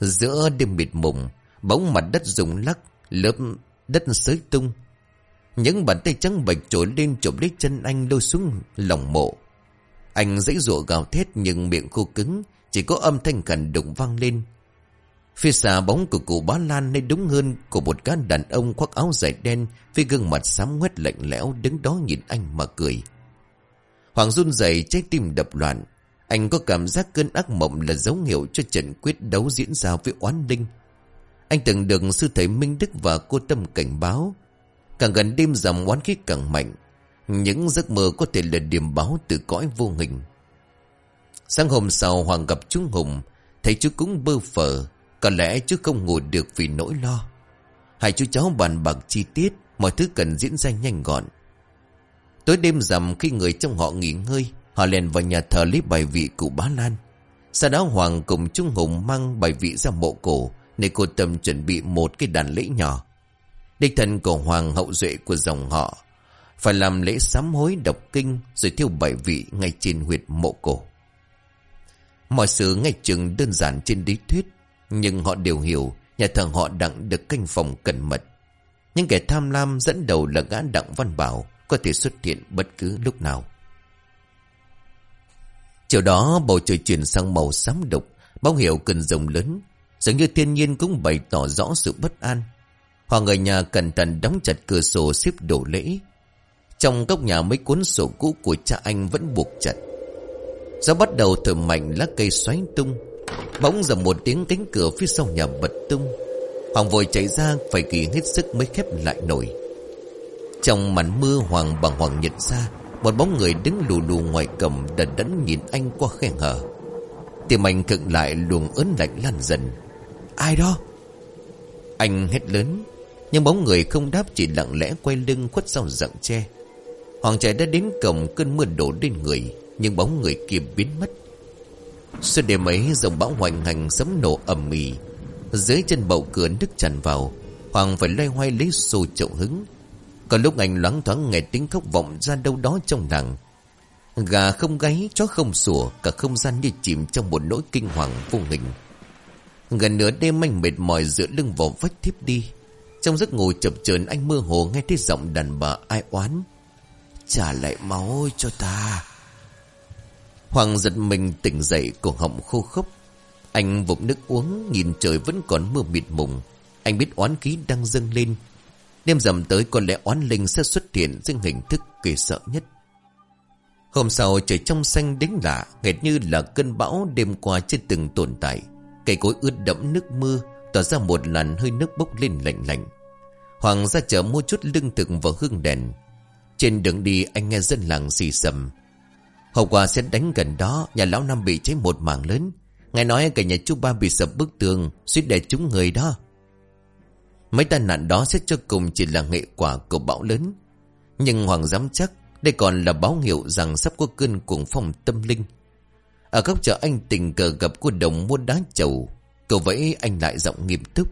Giữa đêm mịt mùng, bóng mặt đất rung lắc, lớp đất sới tung. Những bàn tay trắng bạch trồi lên chụp lấy chân anh lôi xuống lòng mộ. Anh dãy rụa gào thét nhưng miệng khô cứng, chỉ có âm thanh khẩn đụng vang lên. Phía xa bóng của cụ bá Lan nơi đúng hơn của một cá đàn ông khoác áo dài đen với gương mặt xám ngoét lạnh lẽo đứng đó nhìn anh mà cười. Hoàng run rẩy trái tim đập loạn. Anh có cảm giác cơn ác mộng là dấu hiệu cho trận quyết đấu diễn ra với oán linh. Anh từng được sư thầy Minh Đức và cô Tâm cảnh báo. Càng gần đêm rằm oán khí càng mạnh. Những giấc mơ có thể là điểm báo từ cõi vô hình. Sáng hôm sau, Hoàng gặp chú Hùng. Thấy chú cũng bơ phờ. Có lẽ chú không ngủ được vì nỗi lo. Hai chú cháu bàn bạc chi tiết. Mọi thứ cần diễn ra nhanh gọn. Tối đêm rằm khi người trong họ nghỉ ngơi. Họ liền vào nhà thờ lấy bài vị cụ bá Lan. Sau đó Hoàng cùng Trung Hùng mang bài vị ra mộ cổ nên cô Tâm chuẩn bị một cái đàn lễ nhỏ. Đích thân của hoàng hậu duệ của dòng họ. Phải làm lễ sám hối đọc kinh rồi thiêu bảy vị ngay trên huyệt mộ cổ. Mọi sự ngay chừng đơn giản trên lý thuyết. Nhưng họ đều hiểu nhà thờ họ đặng được canh phòng cẩn mật. Những kẻ tham lam dẫn đầu là gã đặng văn bảo có thể xuất hiện bất cứ lúc nào. Chiều đó bầu trời chuyển sang màu xám đục, báo hiệu cơn rồng lớn. Dường như thiên nhiên cũng bày tỏ rõ sự bất an. Hoàng người nhà cẩn thận đóng chặt cửa sổ xếp đổ lễ. Trong góc nhà mấy cuốn sổ cũ của cha anh vẫn buộc chặt. Gió bắt đầu thở mạnh lá cây xoáy tung. Bỗng dầm một tiếng cánh cửa phía sau nhà bật tung. Hoàng vội chạy ra, phải kỳ hết sức mới khép lại nổi. Trong màn mưa Hoàng bằng Hoàng nhận ra, một bóng người đứng lù lù ngoài cầm đần đẫn nhìn anh qua khe hở. Tim anh cận lại luồng ớn lạnh lan dần. Ai đó? Anh hét lớn. Nhưng bóng người không đáp chỉ lặng lẽ quay lưng khuất sau rặng tre. Hoàng chạy đã đến cổng cơn mưa đổ lên người. Nhưng bóng người kia biến mất. Suốt đêm ấy dòng bão hoành hành sấm nổ ầm ĩ Dưới chân bầu cửa nước tràn vào Hoàng phải loay hoay lấy xô chậu hứng Còn lúc anh loáng thoáng nghe tiếng khóc vọng ra đâu đó trong làng Gà không gáy, chó không sủa Cả không gian như chìm trong một nỗi kinh hoàng vô hình Gần nửa đêm anh mệt mỏi dựa lưng vào vách thiếp đi. Trong giấc ngủ chập chờn anh mơ hồ nghe thấy giọng đàn bà ai oán. Trả lại máu cho ta. Hoàng giật mình tỉnh dậy, cổ họng khô khốc. Anh vụt nước uống, Nhìn trời vẫn còn mưa mịt mùng. Anh biết oán khí đang dâng lên. Đêm dầm tới có lẽ oán linh sẽ xuất hiện Dưới hình thức kỳ sợ nhất. Hôm sau trời trong xanh đến lạ, Nghệt như là cơn bão đêm qua chưa từng tồn tại. Cây cối ướt đẫm nước mưa tỏ ra một làn hơi nước bốc lên lạnh lạnh. Hoàng ra chợ mua chút lương thực và hương đèn. Trên đường đi, anh nghe dân làng xì sầm hôm qua sẽ đánh gần đó, Nhà lão Năm bị cháy một mảng lớn. Nghe nói cả nhà chú ba bị sập bức tường, Suýt để chúng người đó. Mấy tai nạn đó xét cho cùng chỉ là hệ quả của bão lớn. Nhưng Hoàng dám chắc, Đây còn là báo hiệu rằng sắp có cơn cuồng phong tâm linh. Ở góc chợ anh tình cờ gặp cô đồng mua đá chầu. Cậu vẫy anh lại giọng nghiêm túc.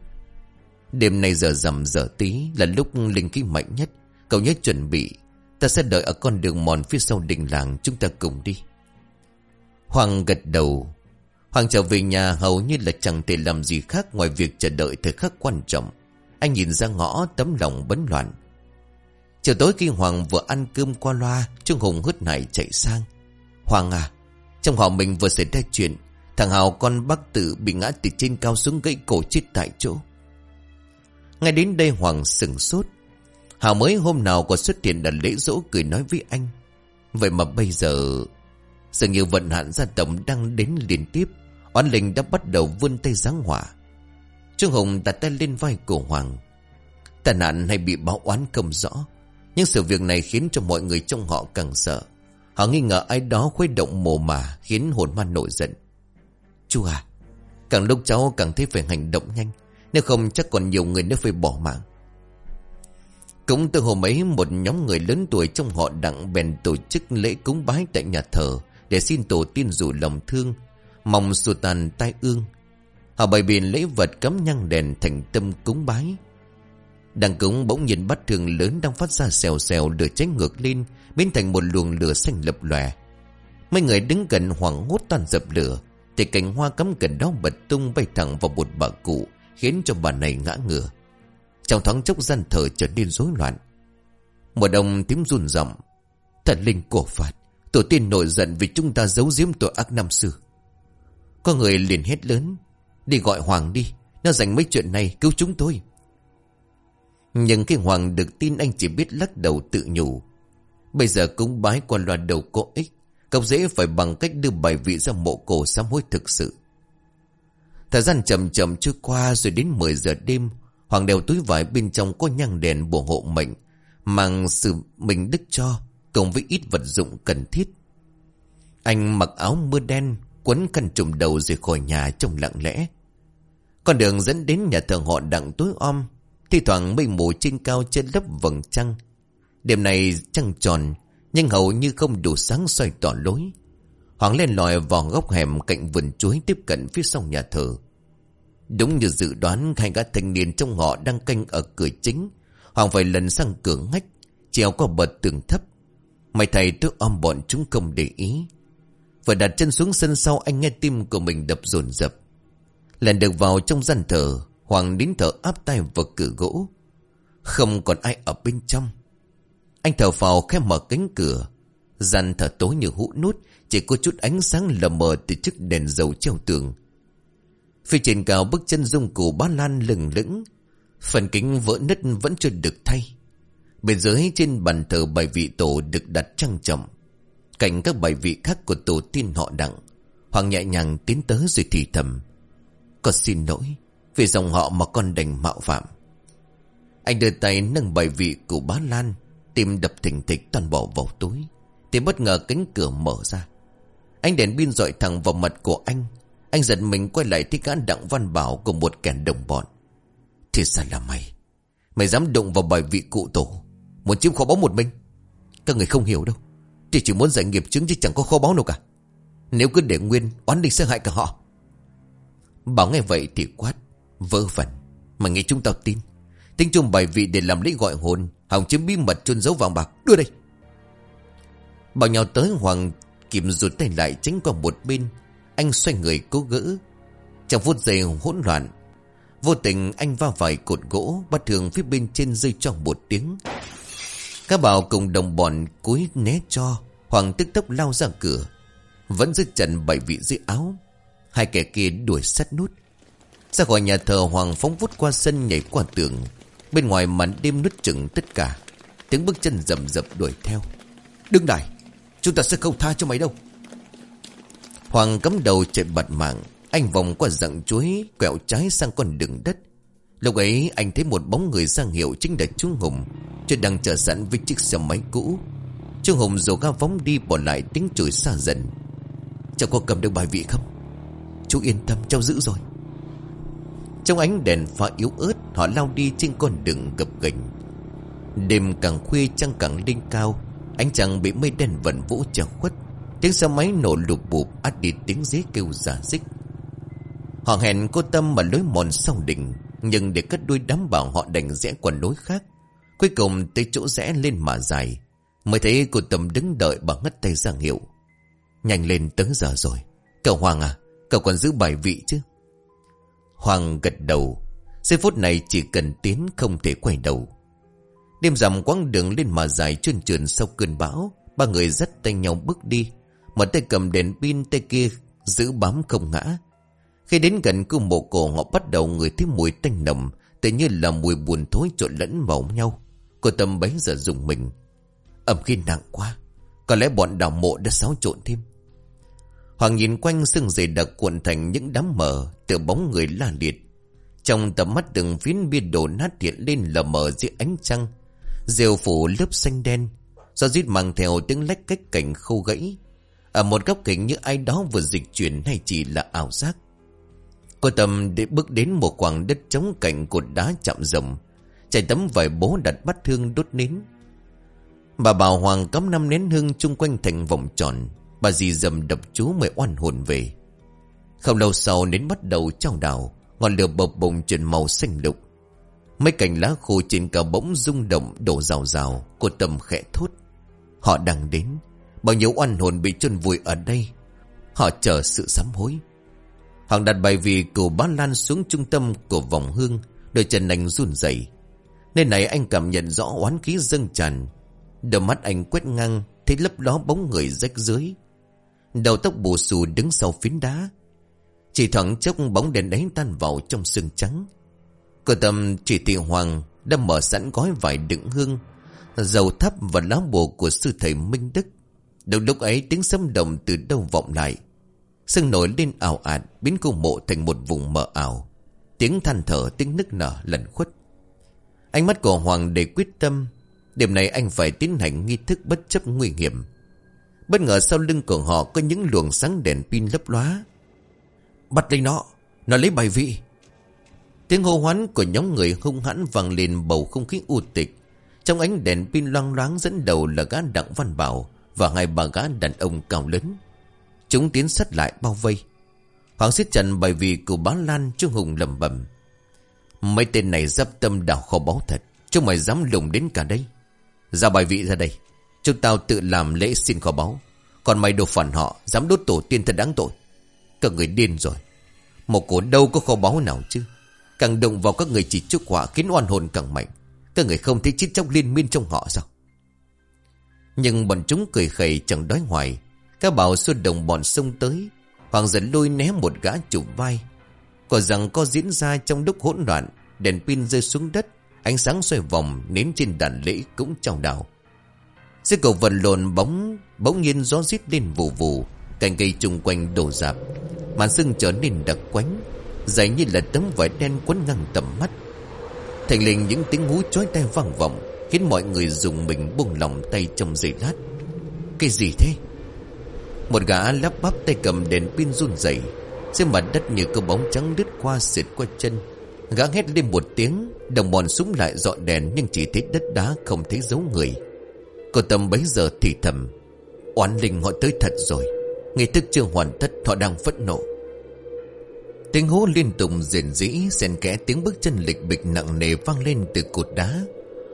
Đêm nay giờ rằm giờ tí Là lúc linh khí mạnh nhất. Cậu nhớ chuẩn bị. Ta sẽ đợi ở con đường mòn phía sau đình làng Chúng ta cùng đi. Hoàng gật đầu. Hoàng trở về nhà hầu như là chẳng thể làm gì khác Ngoài việc chờ đợi thời khắc quan trọng. Anh nhìn ra ngõ, tấm lòng bấn loạn. Chiều tối khi Hoàng vừa ăn cơm qua loa, Trung Hùng hứt nải chạy sang. Hoàng à trong họ mình vừa xảy ra chuyện, Thằng Hào con bác tử bị ngã từ trên cao xuống gãy cổ chết tại chỗ Ngay đến đây Hoàng sừng sốt Hào mới hôm nào còn xuất hiện ở lễ dỗ cười nói với anh. Vậy mà bây giờ... Dường như vận hạn gia tổng đang đến liên tiếp. Oán linh đã bắt đầu vươn tay giáng hỏa. Trương Hùng đặt tay lên vai của Hoàng. Tai nạn hay bị báo oán không rõ. Nhưng sự việc này khiến cho mọi người trong họ càng sợ. Họ nghi ngờ ai đó khuấy động mồ mà khiến hồn ma nổi giận. Chú à, càng lúc cháu càng thấy phải hành động nhanh. Nếu không chắc còn nhiều người nữa phải bỏ mạng. Cũng từ hôm ấy một nhóm người lớn tuổi trong họ đặng bèn tổ chức lễ cúng bái tại nhà thờ để xin tổ tiên rủ lòng thương, mong sù tàn tai ương. Họ bày biện lễ vật cắm nhang đèn thành tâm cúng bái. Đằng cúng bỗng nhìn bắt thường lớn đang phát ra xèo xèo lửa cháy ngược lên, biến thành một luồng lửa xanh lập lòe. Mấy người đứng gần hoảng hốt toàn dập lửa, thì cành hoa cắm gần đó bật tung bay thẳng vào một bà cụ, khiến cho bà này ngã ngửa. Trong thoáng chốc gian thở trở nên rối loạn Một ông tím run rộng Thần linh cổ phạt Tổ tiên nổi giận vì chúng ta giấu giếm tội ác năm xưa Có người liền hét lớn Đi gọi Hoàng đi Nó dành mấy chuyện này cứu chúng tôi nhưng khi Hoàng được tin anh chỉ biết lắc đầu tự nhủ Bây giờ cúng bái qua loa đầu có ích Cậu dễ phải bằng cách đưa bài vị ra mộ cổ sám hối thực sự Thời gian chậm chậm trôi qua rồi đến 10 giờ đêm Hoàng đeo túi vải bên trong có nhang đèn bổ hộ mệnh, mang sự mình đức cho, cùng với ít vật dụng cần thiết. Anh mặc áo mưa đen, quấn khăn trùm đầu rồi khỏi nhà trông lặng lẽ. Con đường dẫn đến nhà thờ họ đặng tối om, thi thoảng mây mù trên cao trên lớp vầng trăng. Đêm này trăng tròn, nhưng hầu như không đủ sáng soi tỏ lối. Hoàng lên lòi vào góc hẻm cạnh vườn chuối tiếp cận phía sau nhà thờ. Đúng như dự đoán hai gã thanh niên trong họ đang canh ở cửa chính. Hoàng phải lần sang cửa ngách, treo qua bờ tường thấp. Mày thầy tức om bọn chúng không để ý. Vừa đặt chân xuống sân sau anh nghe tim của mình đập dồn dập. Lần được vào trong gian thờ, Hoàng đến thở áp tay vào cửa gỗ. Không còn ai ở bên trong. Anh thở phào khép mở cánh cửa. Gian thở tối như hũ nút, Chỉ có chút ánh sáng lờ mờ từ chiếc đèn dầu treo tường Phía trên cao bức chân dung cụ bá lan lừng lững Phần kính vỡ nứt vẫn chưa được thay Bên dưới trên bàn thờ bài vị tổ được đặt trang trọng Cạnh các bài vị khác của tổ tiên họ đặng Hoàng nhẹ nhàng tiến tới rồi thì thầm, Con xin lỗi vì dòng họ mà con đành mạo phạm. Anh đưa tay nâng bài vị của bá Lan, Tim đập thình thịch toàn bỏ vào túi, Thì bất ngờ cánh cửa mở ra. Anh đèn pin dọi thẳng vào mặt của anh. Anh giật mình quay lại thích gã đặng văn bảo Cùng một kẻ đồng bọn. Thì ra là mày. Mày dám đụng vào bài vị cụ tổ. Muốn chiếm kho báu một mình. Các người không hiểu đâu. Thì chỉ muốn giải nghiệp chứng chứ chẳng có kho báu nào cả. Nếu cứ để nguyên, Oán định sẽ hại cả họ. Bảo nghe vậy thì quát. Vỡ vẩn. Mà nghe chúng tao tin Tính chung bài vị để làm lễ gọi hồn Hòng chiếm bí mật chôn giấu vàng bạc, Đưa đây. Bảo nhau tới Hoàng kìm rụt tay lại tránh qua một bên. Anh xoay người cố gỡ. Trong phút giây hỗn loạn, Vô tình anh va vài cột gỗ Bắt thường phía bên trên rơi cho một tiếng. Các bảo cùng đồng bọn cúi né cho, Hoàng tức tốc lao ra cửa. Vẫn giữ trần bảy vị dưới áo. Hai kẻ kia đuổi sát nút ra khỏi nhà thờ Hoàng phóng vút qua sân nhảy qua tường. Bên ngoài màn đêm nứt chừng tất cả. Tiếng bước chân rầm rập đuổi theo. Đừng đài Chúng ta sẽ không tha cho mày đâu. Hoàng cắm đầu chạy bật mạng. Anh vòng qua dặn chuối, Quẹo trái sang con đường đất. Lúc ấy, anh thấy một bóng người sang hiệu Chính là chú Hùng Chưa đang chờ sẵn với chiếc xe máy cũ. Chú Hùng dồ ga phóng đi Bỏ lại tiếng chửi xa dần. Cháu có cầm được bài vị không? Chú yên tâm, cháu giữ rồi. Trong ánh đèn pha yếu ớt, Họ lao đi trên con đường gập ghềnh. Đêm càng khuya trăng càng lên cao, Ánh trăng bị mây đen vẩn vũ che khuất. Tiếng xe máy nổ lục bụp, át đi tiếng dế kêu giả dích Họ hẹn cô Tâm mà lối mòn sau đỉnh, Nhưng để cất đuôi đám bảo họ đành rẽ quần lối khác. Cuối cùng tới chỗ rẽ lên mà dài, Mới thấy cô Tâm đứng đợi bằng ngất tay ra hiệu. Nhanh lên tới giờ rồi, Cậu Hoàng à Cậu còn giữ bài vị chứ? Hoàng gật đầu. Giây phút này chỉ cần tiến không thể quay đầu. Đêm rằm quãng đường lên mà dài trơn trườn sau cơn bão, Ba người dắt tay nhau bước đi. Một tay cầm đèn pin, tay kia giữ bám không ngã. Khi đến gần khu mộ cổ, họ bắt đầu ngửi thấy mùi tanh nồng, Tự như là mùi buồn thối trộn lẫn vào nhau. Cô Tâm bấy giờ dùng mình. Ẩm khi nặng quá. Có lẽ bọn đào mộ đã xáo trộn thêm. Hoàng nhìn quanh sương dày đặc cuộn thành những đám mờ Từ bóng người la liệt Trong tầm mắt từng phiến bia đổ nát hiện lên lờ mờ dưới ánh trăng Rêu phủ lớp xanh đen, Do rít mang theo tiếng lách cách cảnh khâu gãy Ở một góc cảnh như ai đó vừa dịch chuyển hay chỉ là ảo giác Cô Tâm để bước đến một khoảng đất trống cạnh cột đá chạm rồng. Chạy tấm vải bố đặt bắt thương đốt nến. Bà Bảo Hoàng cắm năm nén hương chung quanh thành vòng tròn. Bà dì dầm đập chú mới oan hồn về. Không lâu sau nến bắt đầu trao đảo. Ngọn lửa bập bùng chuyển màu xanh lục. Mấy cành lá khô trên cao bỗng rung động đổ rào rào. Cô Tâm khẽ thốt. Họ đang đến. Bao nhiêu oan hồn bị chôn vùi ở đây. Họ chờ sự sám hối. Hoàng đặt bài vì cửu bá lan xuống trung tâm của vòng hương, đôi chân anh run rẩy. Nơi này anh cảm nhận rõ oán khí dâng tràn. Đôi mắt anh quét ngang, thấy lấp đó bóng người rách dưới. Đầu tóc bù xù đứng sau phiến đá. Chỉ thoảng chốc bóng đèn đánh tan vào trong sương trắng. Cửa tầm chỉ thị hoàng đã mở sẵn gói vải đựng hương, dầu thắp và lá bùa của sư thầy Minh Đức. Đầu lúc ấy tiếng sấm động từ đâu vọng lại. sương nổi lên ảo ạt Biến cung mộ thành một vùng mờ ảo Tiếng than thở tiếng nức nở lần khuất Ánh mắt của Hoàng để quyết tâm Đêm này anh phải tiến hành nghi thức bất chấp nguy hiểm Bất ngờ sau lưng của họ Có những luồng sáng đèn pin lấp lóa Bắt lấy nó Nó lấy bài vị Tiếng hô hoán của nhóm người hung hãn vang lên bầu không khí u tịch Trong ánh đèn pin loang loáng dẫn đầu là gã đặng văn bảo Và hai bà gã đàn ông cao lớn Chúng tiến sát lại bao vây. Hoàng siết trần bài vì của bá Lan Trương Hùng lầm bầm. Mấy tên này dấp tâm đảo kho báu thật. Chúng mày dám lùng đến cả đây. Ra bài vị ra đây. Chúng tao tự làm lễ xin kho báu. Còn mày đồ phản họ. Dám đốt tổ tiên thật đáng tội. Các người điên rồi. Một cổ đâu có kho báu nào chứ. Càng động vào các người chỉ chúc quả khiến oan hồn càng mạnh. Các người không thấy chết chóc liên miên trong họ sao? Nhưng bọn chúng cười khẩy chẳng đói hoài Các bảo xuân đồng bọn xông tới Hoàng dẫn lôi né một gã chụp vai Có rằng có diễn ra trong lúc hỗn loạn, Đèn pin rơi xuống đất, Ánh sáng xoay vòng Nến trên đàn lễ cũng trao đảo dưới cầu vần lồn bóng, Bỗng nhiên gió rít lên vù vù. Cành cây chung quanh đổ dạp. Màn sưng trở nên đặc quánh Dài như là tấm vải đen quấn ngang tầm mắt. Thành linh những tiếng hú chói tai vang vọng, Khiến mọi người dùng mình buông lòng tay trong giây lát. Cái gì thế? Một gã lắp bắp tay cầm đèn pin run rẩy, Trên mặt đất như có bóng trắng đứt qua xịt qua chân. Gã hét lên một tiếng, Đồng bọn súng lại dọn đèn Nhưng chỉ thấy đất đá không thấy dấu người. Cô tâm bấy giờ thì thầm, Oán linh họ tới thật rồi, Nghi thức chưa hoàn tất họ đang phẫn nộ. Tiếng hố liên tục rền rĩ, xen kẽ tiếng bước chân lịch bịch nặng nề vang lên từ cột đá.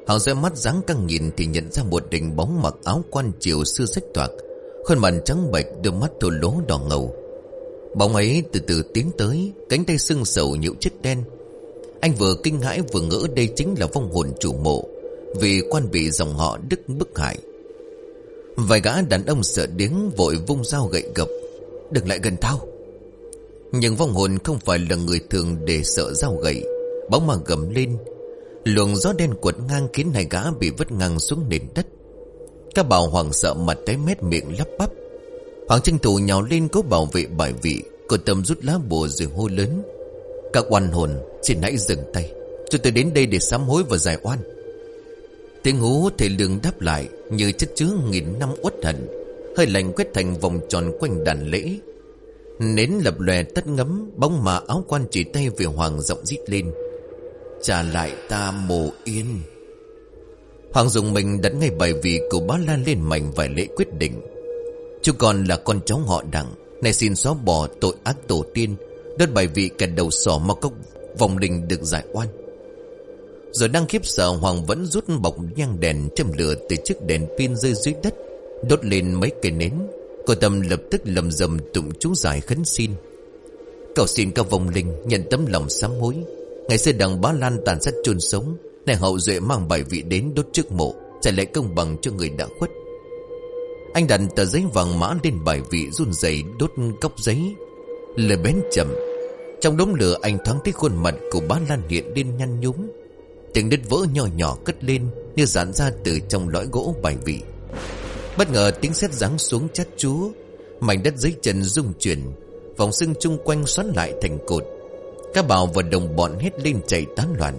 Họ ra mắt dáng căng nhìn Thì nhận ra một đỉnh bóng mặc áo quan chiều xưa sách toạc, Khuôn mặt trắng bệch, Đôi mắt thô lố đỏ ngầu. Bóng ấy từ từ tiến tới, Cánh tay sưng sầu nhiễu chất đen. Anh vừa kinh hãi vừa ngỡ đây chính là vong hồn chủ mộ. Vì quan bị dòng họ đức bức hại. Vài gã đàn ông sợ điếng vội vung dao gậy gập Đừng lại gần tao. Nhưng vong hồn không phải là người thường để sợ dao gậy. Bóng mà gầm lên. Luồng gió đen cuột ngang khiến hai gã bị vứt ngang xuống nền đất. Các bảo hoàng sợ mặt tái mét miệng lắp bắp. Hoàng tranh thủ nhào lên cố bảo vệ bài vị Cô tâm rút lá bùa rồi hô lớn. Các oan hồn, xin hãy dừng tay. Chúng tôi đến đây để sám hối và giải oan. Tiếng hú thể lương đáp lại Như chất chứa nghìn năm uất hận, Hơi lạnh quét thành vòng tròn quanh đàn lễ. Nến lập lòe tất ngấm, Bóng mà áo quan chỉ tay về hoàng giọng rít lên, Trả lại ta mồ yên. Hoàng dùng mình đặt ngay bài vị của bá lan lên mảnh vài lễ quyết định, Chú còn là con cháu họ đặng Này xin xóa bỏ tội ác tổ tiên. Đất bài vị kẻ đầu sỏ mà cốc vòng đình được giải oan. Rồi đang khiếp sợ, Hoàng vẫn rút bọc nhang đèn châm lửa từ chiếc đèn pin rơi dưới đất, Đốt lên mấy cây nến. Cô Tâm lập tức lầm rầm tụng chú giải khấn xin. Cầu xin các vong linh nhận tấm lòng sám hối. Ngày xưa đằng bá lan tàn sát chôn sống Này hậu duệ mang bài vị đến đốt trước mộ, Trả lại công bằng cho người đã khuất. Anh đặt tờ giấy vàng mã lên bài vị run rẩy đốt cốc giấy. Lời bén chậm. Trong đống lửa anh thoáng thấy khuôn mặt của bá lan hiện lên nhăn nhúm. Tiếng đất vỡ nhỏ nhỏ cất lên Như dán ra từ trong lõi gỗ bài vị. Bất ngờ tiếng sét giáng xuống chát chúa, Mảnh đất dưới chân rung chuyển, Vòng xương chung quanh xoắn lại thành cột. Các bảo và đồng bọn hết lên chạy tán loạn.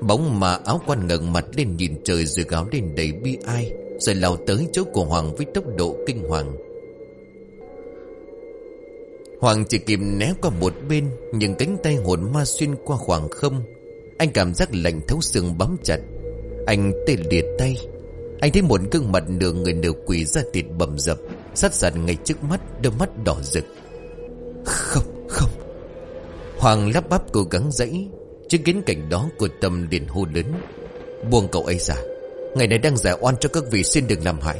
Bóng mà áo quan ngẩng mặt lên nhìn trời rồi gáo lên đầy bi ai, Rồi lao tới chỗ của Hoàng với tốc độ kinh hoàng. Hoàng chỉ kịp né qua một bên, Nhưng cánh tay hồn ma xuyên qua khoảng không anh cảm giác lạnh thấu xương bám chặt. Anh tê liệt tay. Anh thấy một gương mặt nửa người nửa quỷ ra thịt bầm dập, Sát sạt ngay trước mắt, Đôi mắt đỏ rực. Không không. Hoàng lắp bắp cố gắng dãy. Chứng kiến cảnh đó của tâm liền hô lớn. Buông cậu ấy ra. Ngày này đang giải oan cho các vị xin đừng làm hại.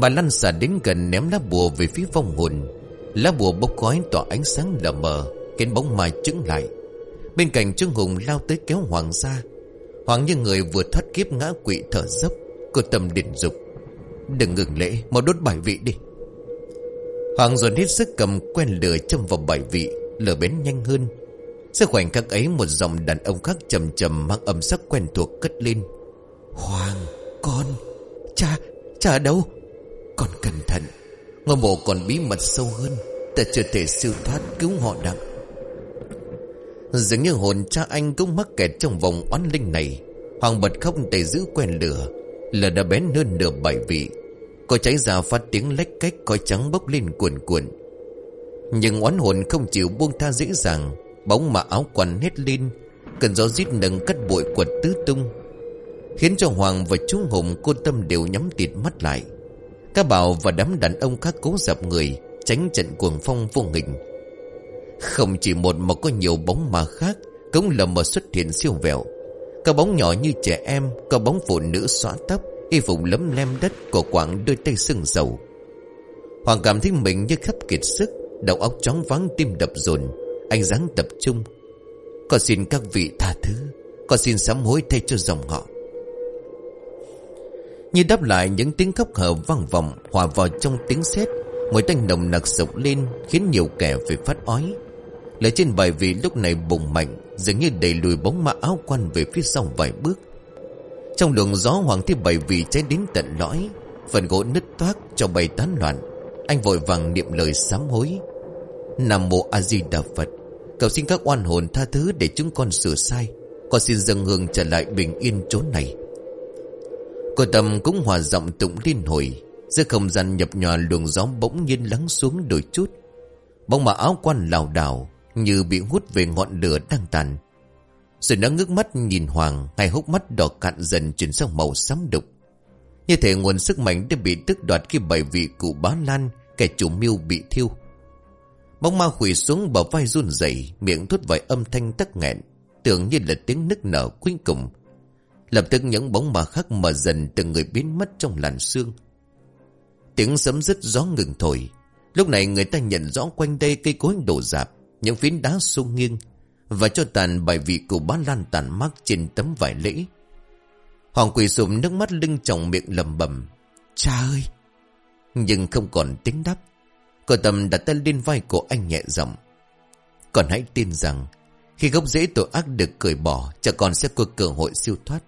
Bà lăn xả đến gần ném lá bùa về phía vong hồn. Lá bùa bốc khói tỏa ánh sáng lờ mờ, Khiến bóng mai trứng lại. Bên cạnh Trương Hùng lao tới kéo Hoàng ra Hoàng như người vừa thoát kiếp ngã quỵ thở dốc Cô tâm điện dục. Đừng ngừng lễ Mau đốt bài vị đi. Hoàng dồn hết sức cầm quen lửa châm vào bài vị lửa bén nhanh hơn. Sau khoảnh khắc ấy một dòng đàn ông khác trầm trầm mang âm sắc quen thuộc cất lên. Hoàng, con, cha, cha ở đâu? Con cẩn thận, ngôi mộ còn bí mật sâu hơn Ta chưa thể siêu thoát cứu họ đặng Dường như hồn cha anh cũng mắc kẹt trong vòng oán linh này. Hoàng bật khóc để giữ quen lửa. Lửa đã bén hơn nửa bảy vị. Có cháy ra phát tiếng lách cách Coi trắng bốc lên cuồn cuộn. Nhưng oán hồn không chịu buông tha dễ dàng, Bóng mà áo quần hết lên Cần gió rít nâng cất bụi quật tứ tung. Khiến cho Hoàng và chú Hùng cô tâm đều nhắm tịt mắt lại. Các bảo và đám đàn ông khác cố dập người, Tránh trận cuồng phong vô hình. Không chỉ một mà có nhiều bóng mà khác Cũng lầm một xuất hiện siêu vẹo. Có bóng nhỏ như trẻ em, Có bóng phụ nữ xóa tóc, Y phục lấm lem đất của quảng đôi tay sưng dầu. Hoàng cảm thấy mình như khắp kiệt sức, Đầu óc chóng vắng tim đập dồn Anh dáng tập trung. Con xin các vị tha thứ, Con xin sám hối thay cho dòng họ. Như đáp lại những tiếng khóc hờ vang vọng, Hòa vào trong tiếng sét, Mùi tanh nồng nặc sộc lên, Khiến nhiều kẻ phải phát ói lại trên bài vị lúc này bùng mạnh, Dường như đẩy lùi bóng ma áo quan về phía sau vài bước. Trong luồng gió hoàng thiên bảy vị cháy đến tận lõi, Phần gỗ nứt toác cho bay tán loạn. Anh vội vàng niệm lời sám hối. Nam mô A Di Đà Phật, Cầu xin các oan hồn tha thứ để chúng con sửa sai. Con xin dâng hương trở lại bình yên chốn này. Cô Tâm cũng hòa giọng tụng liên hồi, Giữa không gian nhập nhòa luồng gió bỗng nhiên lắng xuống đôi chút. Bóng mà áo quan lảo đảo như bị hút về ngọn lửa đang tàn. Rồi nó ngước mắt nhìn Hoàng, Hai hốc mắt đỏ cạn dần chuyển sang màu xám đục. Như thể nguồn sức mạnh đã bị tức đoạt Khi bảy vị cụ bá lan, Kẻ chủ mưu bị thiêu. Bóng ma khủy xuống bờ vai run rẩy, Miệng thốt vài âm thanh tắc nghẹn, Tưởng như là tiếng nức nở cuối cùng. Lập tức những bóng ma khác mở dần Từng người biến mất trong làn xương Tiếng sấm dứt gió ngừng thổi. Lúc này người ta nhận rõ quanh đây cây cối đổ dạp. Những phiến đá xuống nghiêng Và cho tàn bài vị của bá lan tàn mắc trên tấm vải lễ. Hoàng quỳ sụm nước mắt lưng trọng miệng lầm bầm. Cha ơi! Nhưng không còn tiếng đáp. Cô Tâm đặt tay lên vai của anh nhẹ giọng. Còn hãy tin rằng, Khi gốc rễ tội ác được cởi bỏ, Cha con sẽ có cơ hội siêu thoát.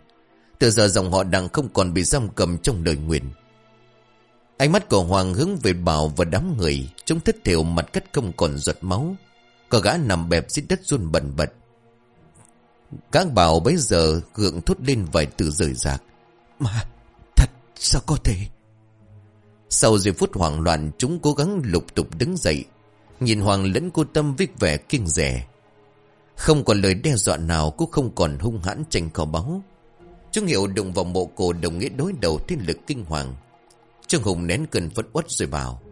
Từ giờ dòng họ đằng không còn bị giam cầm trong đời nguyền Ánh mắt của Hoàng hướng về Bảo và đám người, Chúng thất thiểu mặt cắt không còn giọt máu. Có gã nằm bẹp dưới đất run bần bật. Các bảo bấy giờ gượng thốt lên vài từ rời rạc. Mà thật sao có thể? Sau giây phút hoảng loạn Chúng cố gắng lục tục đứng dậy. Nhìn Hoàng lẫn cô Tâm với vẻ kinh rẻ Không còn lời đe dọa nào Cũng không còn hung hãn tranh kho báu. Chúng hiểu đụng vào mộ cổ đồng nghĩa đối đầu thiên lực kinh hoàng. Trương Hùng nén cơn phẫn uất rồi bảo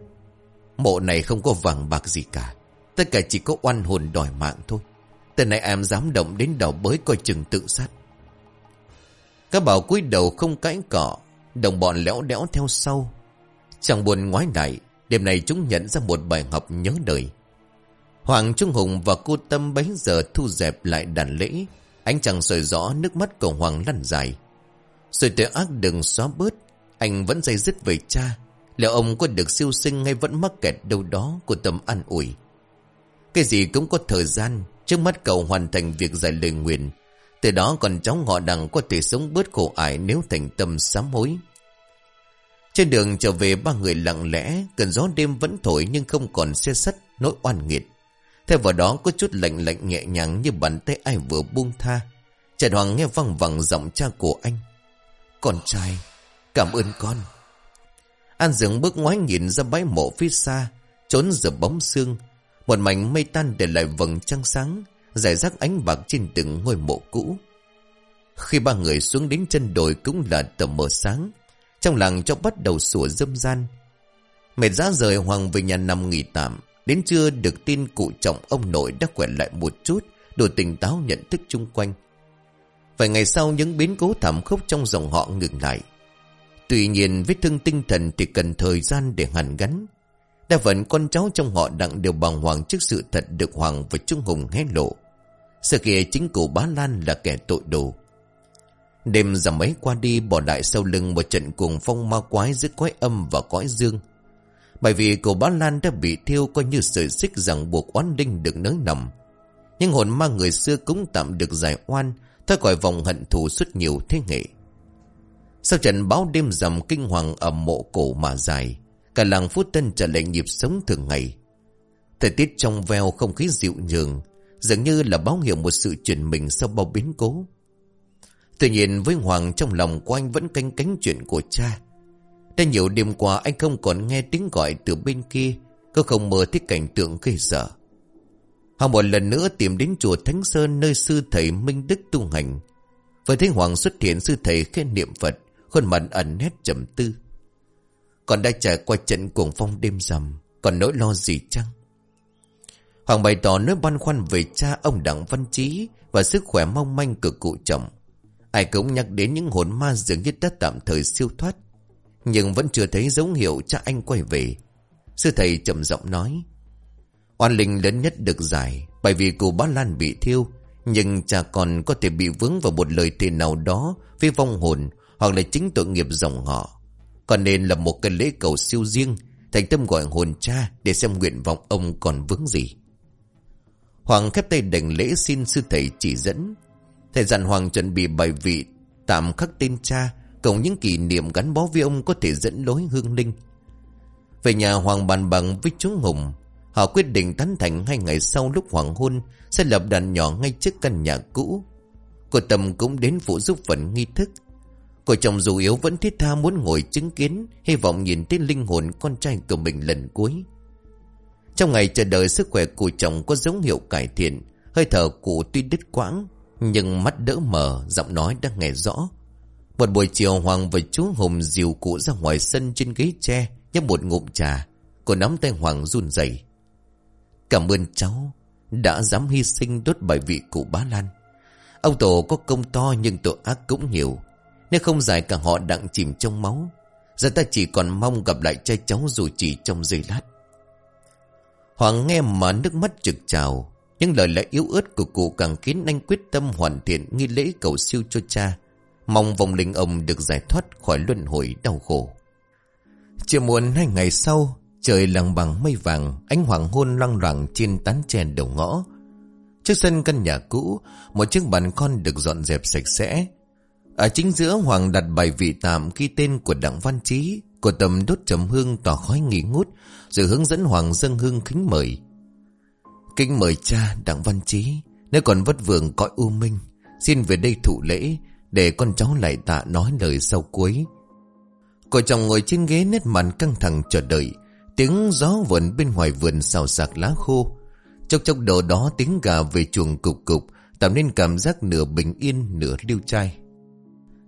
Mộ này không có vàng bạc gì cả Tất cả chỉ có oan hồn đòi mạng thôi. Từ này em dám động đến đầu bới coi chừng tự sát. Các bảo cúi đầu không cãi cọ, Đồng bọn léo đẽo theo sau. Chẳng buồn ngoái lại Đêm này chúng nhận ra một bài học nhớ đời. Hoàng Trung Hùng và cô Tâm bấy giờ thu dẹp lại đàn lễ. Anh chẳng sợi rõ nước mắt của Hoàng lăn dài. Rồi tội ác đừng xóa bớt, anh vẫn dây dứt về cha. Liệu ông có được siêu sinh hay vẫn mắc kẹt đâu đó của Tâm an ủi? Cái gì cũng có thời gian Trước mắt cậu hoàn thành việc giải lời nguyện. Từ đó còn cháu họ đằng có thể sống bớt khổ ải nếu thành tâm sám hối. Trên đường trở về ba người lặng lẽ Cơn gió đêm vẫn thổi nhưng không còn xe sắt nỗi oan nghiệt. Theo vào đó có chút lạnh lạnh nhẹ nhàng như bàn tay ai vừa buông tha. Trần Hoàng nghe văng vẳng giọng cha của anh. Con trai Cảm ơn con. An dường bước ngoái nhìn ra bãi mộ phía xa, trốn giữa bóng xương. Một mảnh mây tan để lại vầng trăng sáng, giải rác ánh bạc trên từng ngôi mộ cũ. Khi ba người xuống đến chân đồi cũng là tầm mờ sáng, trong làng cho bắt đầu sủa dâm gian. Mệt giá rời Hoàng về nhà nằm nghỉ tạm, đến trưa được tin cụ trọng ông nội đã khỏe lại một chút, đủ tỉnh táo nhận thức chung quanh. Vài ngày sau những biến cố thảm khốc trong dòng họ ngừng lại. Tuy nhiên vết thương tinh thần thì cần thời gian để hàn gắn. Đa phần con cháu trong họ đặng đều bàng hoàng trước sự thật được Hoàng và Trung Hùng hé lộ. Sự kia chính cụ bá Lan là kẻ tội đồ. Đêm giảm mấy qua đi bỏ lại sau lưng một trận cuồng phong ma quái giữa cõi âm và cõi dương. Bởi vì cụ bá Lan đã bị thiêu coi như sợi xích rằng buộc oán linh được nới nằm. Nhưng hồn ma người xưa cũng tạm được giải oan, thoát khỏi vòng hận thù suốt nhiều thế hệ. Sau trận báo đêm rằm kinh hoàng ở mộ cổ mà dài, cả làng Phú Tân trở lại nhịp sống thường ngày. Thời tiết trong veo không khí dịu nhường, dường như là báo hiệu một sự chuyển mình sau bao biến cố. Tuy nhiên với Hoàng trong lòng của anh vẫn canh cánh chuyện của cha. Đã nhiều đêm qua anh không còn nghe tiếng gọi từ bên kia, có không mơ thấy cảnh tượng gây sợ. Hoàng một lần nữa tìm đến chùa Thánh Sơn nơi sư thầy Minh Đức tu hành. Vừa thấy Hoàng xuất hiện sư thầy khen niệm Phật, Khuôn mặt ẩn nét trầm tư còn đã trải qua trận cuồng phong đêm rằm, Còn nỗi lo gì chăng? Hoàng bày tỏ nỗi băn khoăn về cha ông Đặng Văn Trí Và sức khỏe mong manh cực cụ chồng. Ai cũng nhắc đến những hồn ma dường như đã tạm thời siêu thoát, Nhưng vẫn chưa thấy dấu hiệu cha anh quay về. Sư thầy trầm giọng nói, Oan linh lớn nhất được giải, Bởi vì cụ bá Lan bị thiêu, Nhưng cha còn có thể bị vướng vào một lời thề nào đó Với vong hồn, Hoặc là chính tội nghiệp dòng họ. Còn nên là một cái lễ cầu siêu riêng, Thành tâm gọi hồn cha Để xem nguyện vọng ông còn vướng gì. Hoàng khép tay đành lễ xin sư thầy chỉ dẫn. Thầy dặn Hoàng chuẩn bị bài vị, Tạm khắc tên cha, Cộng những kỷ niệm gắn bó với ông Có thể dẫn lối hương linh. Về nhà Hoàng bàn bằng với chú Hùng, Họ quyết định tán thành hai ngày sau lúc hoàng hôn Sẽ lập đàn nhỏ ngay trước căn nhà cũ. Cô Tâm cũng đến phụ giúp phần nghi thức. Cô chồng dù yếu vẫn thiết tha muốn ngồi chứng kiến, Hy vọng nhìn thấy linh hồn con trai của mình lần cuối. Trong ngày chờ đợi sức khỏe của chồng có dấu hiệu cải thiện, Hơi thở cụ tuy đứt quãng, Nhưng mắt đỡ mờ, Giọng nói đang nghe rõ. Một buổi chiều, Hoàng và chú Hùng dìu cụ ra ngoài sân trên ghế tre, Nhấp một ngụm trà. Cô nắm tay Hoàng run rẩy. Cảm ơn cháu, Đã dám hy sinh đốt bài vị cụ bá Lan. Ông Tổ có công to nhưng tội ác cũng nhiều. Nếu không giải cả họ đặng chìm trong máu, Giờ ta chỉ còn mong gặp lại trai cháu dù chỉ trong giây lát. Hoàng nghe mà nước mắt trực trào, Nhưng lời lẽ yếu ớt của cụ càng khiến anh quyết tâm hoàn thiện nghi lễ cầu siêu cho cha, Mong vòng linh ông được giải thoát khỏi luân hồi đau khổ. Chưa muộn hai ngày sau, Trời lặng bằng mây vàng, Ánh hoàng hôn loang loảng trên tán tre đầu ngõ. Trước sân căn nhà cũ, Một chiếc bàn con được dọn dẹp sạch sẽ ở chính giữa Hoàng đặt bài vị tạm ghi tên của Đặng Văn Trí Của tầm đốt trầm hương tỏa khói nghỉ ngút Rồi hướng dẫn Hoàng dâng hương kính mời. Kính mời cha Đặng Văn Trí Nếu còn vất vưởng cõi u minh, Xin về đây thụ lễ, Để con cháu lại tạ nói lời sau cuối. Cô chồng ngồi trên ghế nét mặt căng thẳng chờ đợi, Tiếng gió vườn bên ngoài vườn xào xạc lá khô. Chốc chốc đầu đó tiếng gà về chuồng cục cục Tạo nên cảm giác nửa bình yên, nửa lưu trai.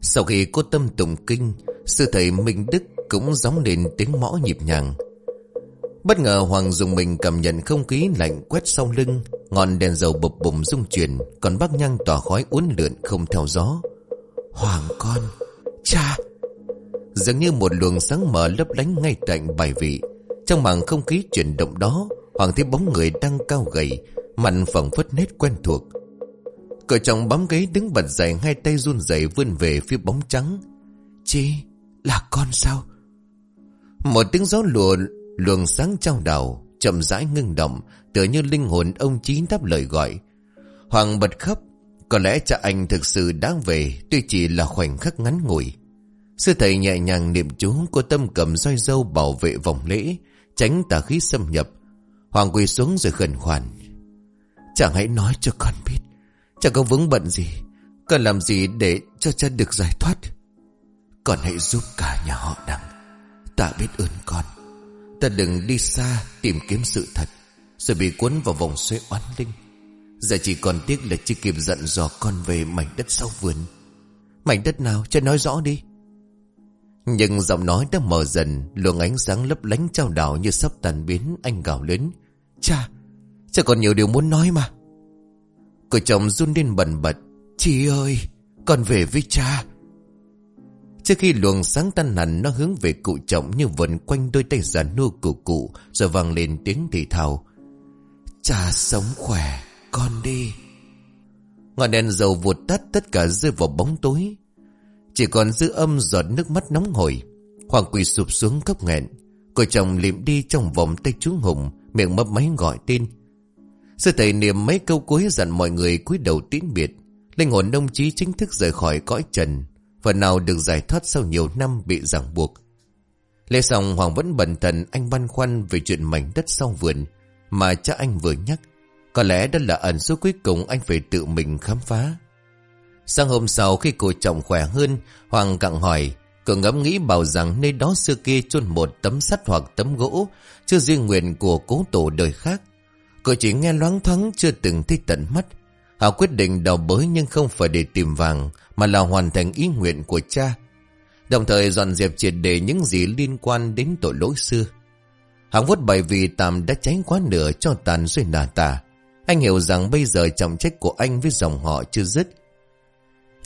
Sau khi cô tâm tụng kinh, Sư thầy Minh Đức cũng gióng lên tiếng mõ nhịp nhàng. Bất ngờ Hoàng dùng mình cảm nhận không khí lạnh quét sau lưng, Ngọn đèn dầu bập bùng rung chuyển, Còn bác nhang tỏa khói uốn lượn không theo gió. Hoàng con, Cha! Dường như một luồng sáng mở lấp lánh ngay cạnh bài vị. Trong màn không khí chuyển động đó, Hoàng thấy bóng người đang cao gầy mạnh phẳng phất nét quen thuộc. Cậu chồng bám ghế, đứng bật dậy, Hai tay run rẩy vươn về phía bóng trắng. Chị là con sao? Một tiếng gió lùa, Luồng sáng trao đảo, Chậm rãi ngưng động, Tựa như linh hồn ông Chí đáp lời gọi. Hoàng bật khóc, Có lẽ cha anh thực sự đã về, Tuy chỉ là khoảnh khắc ngắn ngủi. Sư thầy nhẹ nhàng niệm chú, Cô tâm cầm roi dâu bảo vệ vòng lễ, Tránh tà khí xâm nhập. Hoàng quỳ xuống rồi khẩn khoản. Chẳng hãy nói cho con biết. Chẳng có vướng bận gì. Cần làm gì để cho cha được giải thoát? Con hãy giúp cả nhà họ đằng Ta biết ơn con. Ta đừng đi xa tìm kiếm sự thật Rồi bị cuốn vào vòng xoay oán linh. Giờ chỉ còn tiếc là chưa kịp giận dò con về mảnh đất sau vườn. Mảnh đất nào? Cha nói rõ đi. Nhưng giọng nói đã mở dần Luồng ánh sáng lấp lánh trao đảo như sắp tàn biến Anh gào lớn. Cha, cha còn nhiều điều muốn nói mà. Cô chồng run lên bần bật. Chị ơi, con về với cha. Trước khi luồng sáng tan hẳn Nó hướng về cụ chồng như vần quanh đôi tay già nua của cụ Rồi vang lên tiếng thì thào. Cha sống khỏe, con đi. Ngọn đèn dầu vụt tắt tất cả rơi vào bóng tối. Chỉ còn dư âm giọt nước mắt nóng hổi. Hoàng quỳ sụp xuống khóc nghẹn. Cô chồng liệm đi trong vòng tay chú Hùng Miệng mấp máy gọi tên. Sư thầy niệm mấy câu cuối dặn mọi người cúi đầu tiễn biệt. Linh hồn đồng chí chính thức rời khỏi cõi trần. Phần nào được giải thoát sau nhiều năm bị ràng buộc. Lê xong Hoàng vẫn bận thần anh băn khoăn về chuyện mảnh đất sau vườn, Mà cha anh vừa nhắc, Có lẽ đó là ẩn số cuối cùng anh phải tự mình khám phá. Sáng hôm sau khi cô chồng khỏe hơn, Hoàng cặng hỏi, Cậu ngẫm nghĩ bảo rằng nơi đó xưa kia chôn một tấm sắt hoặc tấm gỗ, Chưa riêng nguyện của cố tổ đời khác cô chỉ nghe loáng thoáng chưa từng thấy tận mắt. Họ quyết định đào bới nhưng không phải để tìm vàng Mà là hoàn thành ý nguyện của cha. Đồng thời dọn dẹp triệt để những gì liên quan đến tội lỗi xưa. Hắn vốt bài vì tạm đã cháy quá nửa cho tàn rồi nà tà. Anh hiểu rằng bây giờ trọng trách của anh với dòng họ chưa dứt.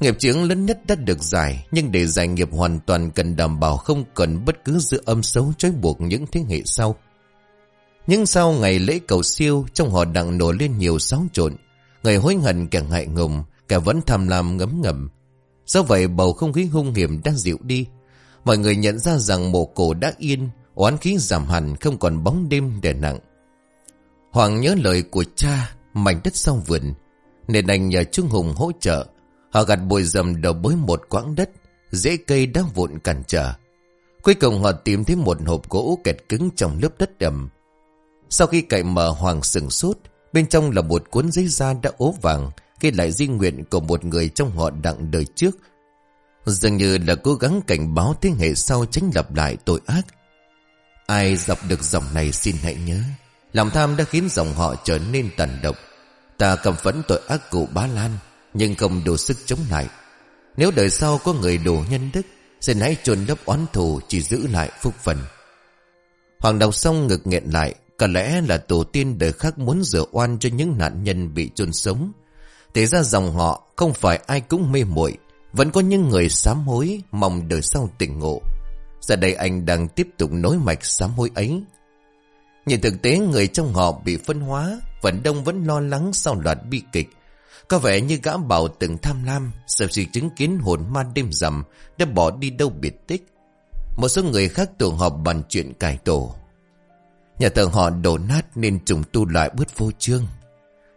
Nghiệp chướng lớn nhất đã được giải, nhưng để giải nghiệp hoàn toàn cần đảm bảo không cần bất cứ sự âm xấu trói buộc những thế hệ sau. Nhưng sau ngày lễ cầu siêu, trong họ đặng nổi lên nhiều sóng trộn. Người hối hận kẻ ngại ngùng, kẻ vẫn tham lam ngấm ngầm. Do vậy bầu không khí hung hiểm đang dịu đi. Mọi người nhận ra rằng mộ cổ đã yên, oán khí giảm hẳn không còn bóng đêm đè nặng. Hoàng nhớ lời của cha, mảnh đất sau vườn, nên anh nhờ Trung Hùng hỗ trợ. Họ gặt bồi dầm đầu bới một quãng đất, dễ cây đã vụn cản trở. Cuối cùng họ tìm thấy một hộp gỗ kẹt cứng trong lớp đất đầm. Sau khi cậy mở Hoàng sừng sốt, bên trong là một cuốn giấy da đã ố vàng, ghi lại di nguyện của một người trong họ đặng đời trước. Dường như là cố gắng cảnh báo thế hệ sau tránh lặp lại tội ác. Ai dọc được dòng này xin hãy nhớ. Lòng tham đã khiến dòng họ trở nên tàn độc. Ta cầm phẫn tội ác cụ bá Lan, nhưng không đủ sức chống lại. Nếu đời sau có người đủ nhân đức, xin hãy chôn lấp oán thù chỉ giữ lại phúc phần. Hoàng đọc xong ngực nghẹn lại, có lẽ là tổ tiên đời khác muốn rửa oan cho những nạn nhân bị chôn sống. Thế ra dòng họ không phải ai cũng mê muội, Vẫn có những người sám hối Mong đời sau tỉnh ngộ. Giờ đây anh đang tiếp tục nối mạch sám hối ấy. Nhìn thực tế, người trong họ bị phân hóa Vẫn đông vẫn lo lắng sau loạt bi kịch. Có vẻ như gã bảo từng tham lam Sau khi chứng kiến hồn ma đêm rằm Đã bỏ đi đâu biệt tích. Một số người khác tụ họp bàn chuyện cải tổ. Nhà thờ họ đổ nát nên trùng tu lại bớt vô trương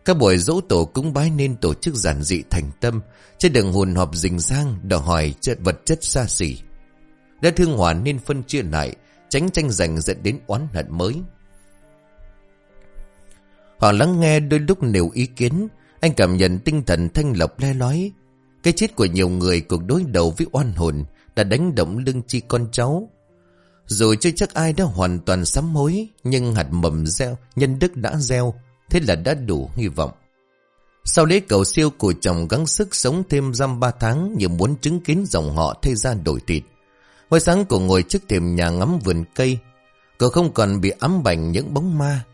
các buổi dỗ tổ cúng bái nên tổ chức giản dị thành tâm, trên đường hồn họp rình rang, đòi hỏi chất vật chất xa xỉ. Đã thương hòa nên phân chia lại, tránh tranh giành dẫn đến oán hận mới. Họ lắng nghe đôi lúc nêu ý kiến, anh cảm nhận tinh thần thanh lọc le lói. Cái chết của nhiều người cuộc đối đầu với oan hồn đã đánh động lưng chi con cháu. Rồi chưa chắc ai đã hoàn toàn sám hối, nhưng hạt mầm gieo, nhân đức đã gieo, Thế là đã đủ hy vọng. Sau lễ cầu siêu của chồng gắng sức sống thêm dăm ba tháng Như muốn chứng kiến dòng họ thay ra đổi thịt. Hồi sáng cổ ngồi trước thềm nhà ngắm vườn cây. Cậu không còn bị ám bành những bóng ma.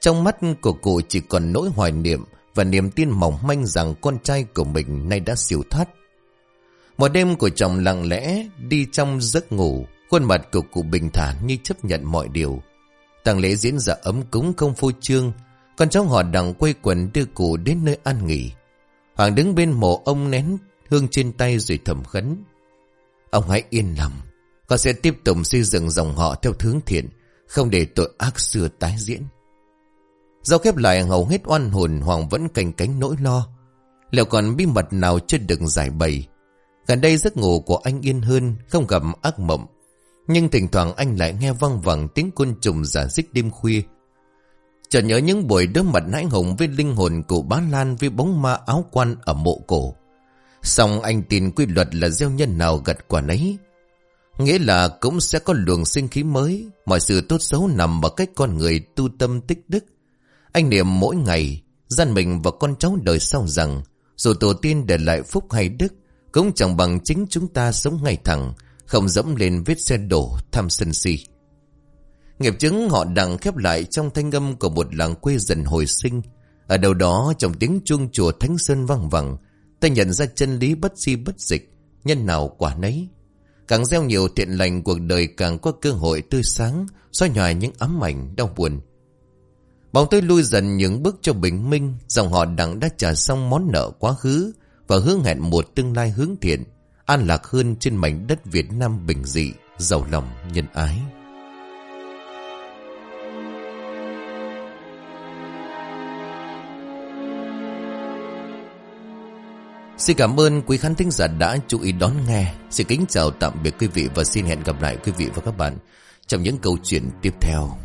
Trong mắt của cụ chỉ còn nỗi hoài niệm Và niềm tin mỏng manh rằng con trai của mình nay đã siêu thoát. Một đêm của chồng lặng lẽ đi trong giấc ngủ. Khuôn mặt của cụ bình thản như chấp nhận mọi điều tang lễ diễn ra ấm cúng không phô trương con cháu họ đằng quay quần đưa cụ đến nơi an nghỉ. Hoàng đứng bên mộ ông nén hương trên tay rồi thầm khấn. Ông hãy yên lòng. Con sẽ tiếp tục xây dựng dòng họ theo hướng thiện. Không để tội ác xưa tái diễn. Giao khép lại hầu hết oan hồn Hoàng vẫn cành cánh nỗi lo. Liệu còn bí mật nào chưa được giải bày. Gần đây giấc ngủ của anh yên hơn, không gặp ác mộng. Nhưng thỉnh thoảng anh lại nghe văng vẳng tiếng côn trùng giả dích đêm khuya Chợt nhớ những buổi đối mặt nãy hùng với linh hồn của bá Lan với bóng ma áo quan ở mộ cổ. Xong anh tin quy luật là gieo nhân nào gặt quả nấy. Nghĩa là cũng sẽ có luồng sinh khí mới, mọi sự tốt xấu nằm ở cách con người tu tâm tích đức. Anh niệm mỗi ngày, gian mình và con cháu đời sau rằng, dù tổ tiên để lại phúc hay đức, cũng chẳng bằng chính chúng ta sống ngày thẳng, không dẫm lên vết xe đổ tham sân si. Nghiệp chứng họ đằng khép lại trong thanh âm của một làng quê dần hồi sinh. Ở đâu đó trong tiếng chuông chùa Thánh Sơn vang vẳng, ta nhận ra chân lý bất di bất dịch, nhân nào quả nấy. Càng gieo nhiều thiện lành cuộc đời càng có cơ hội tươi sáng, xóa nhòa những ám ảnh đau buồn. Bóng tôi lui dần những bước cho bình minh, dòng họ đặng đã trả xong món nợ quá khứ và hứa hẹn một tương lai hướng thiện, an lạc hơn trên mảnh đất Việt Nam bình dị, giàu lòng nhân ái. Xin cảm ơn quý khán thính giả đã chú ý đón nghe. Xin kính chào tạm biệt quý vị và xin hẹn gặp lại quý vị và các bạn trong những câu chuyện tiếp theo.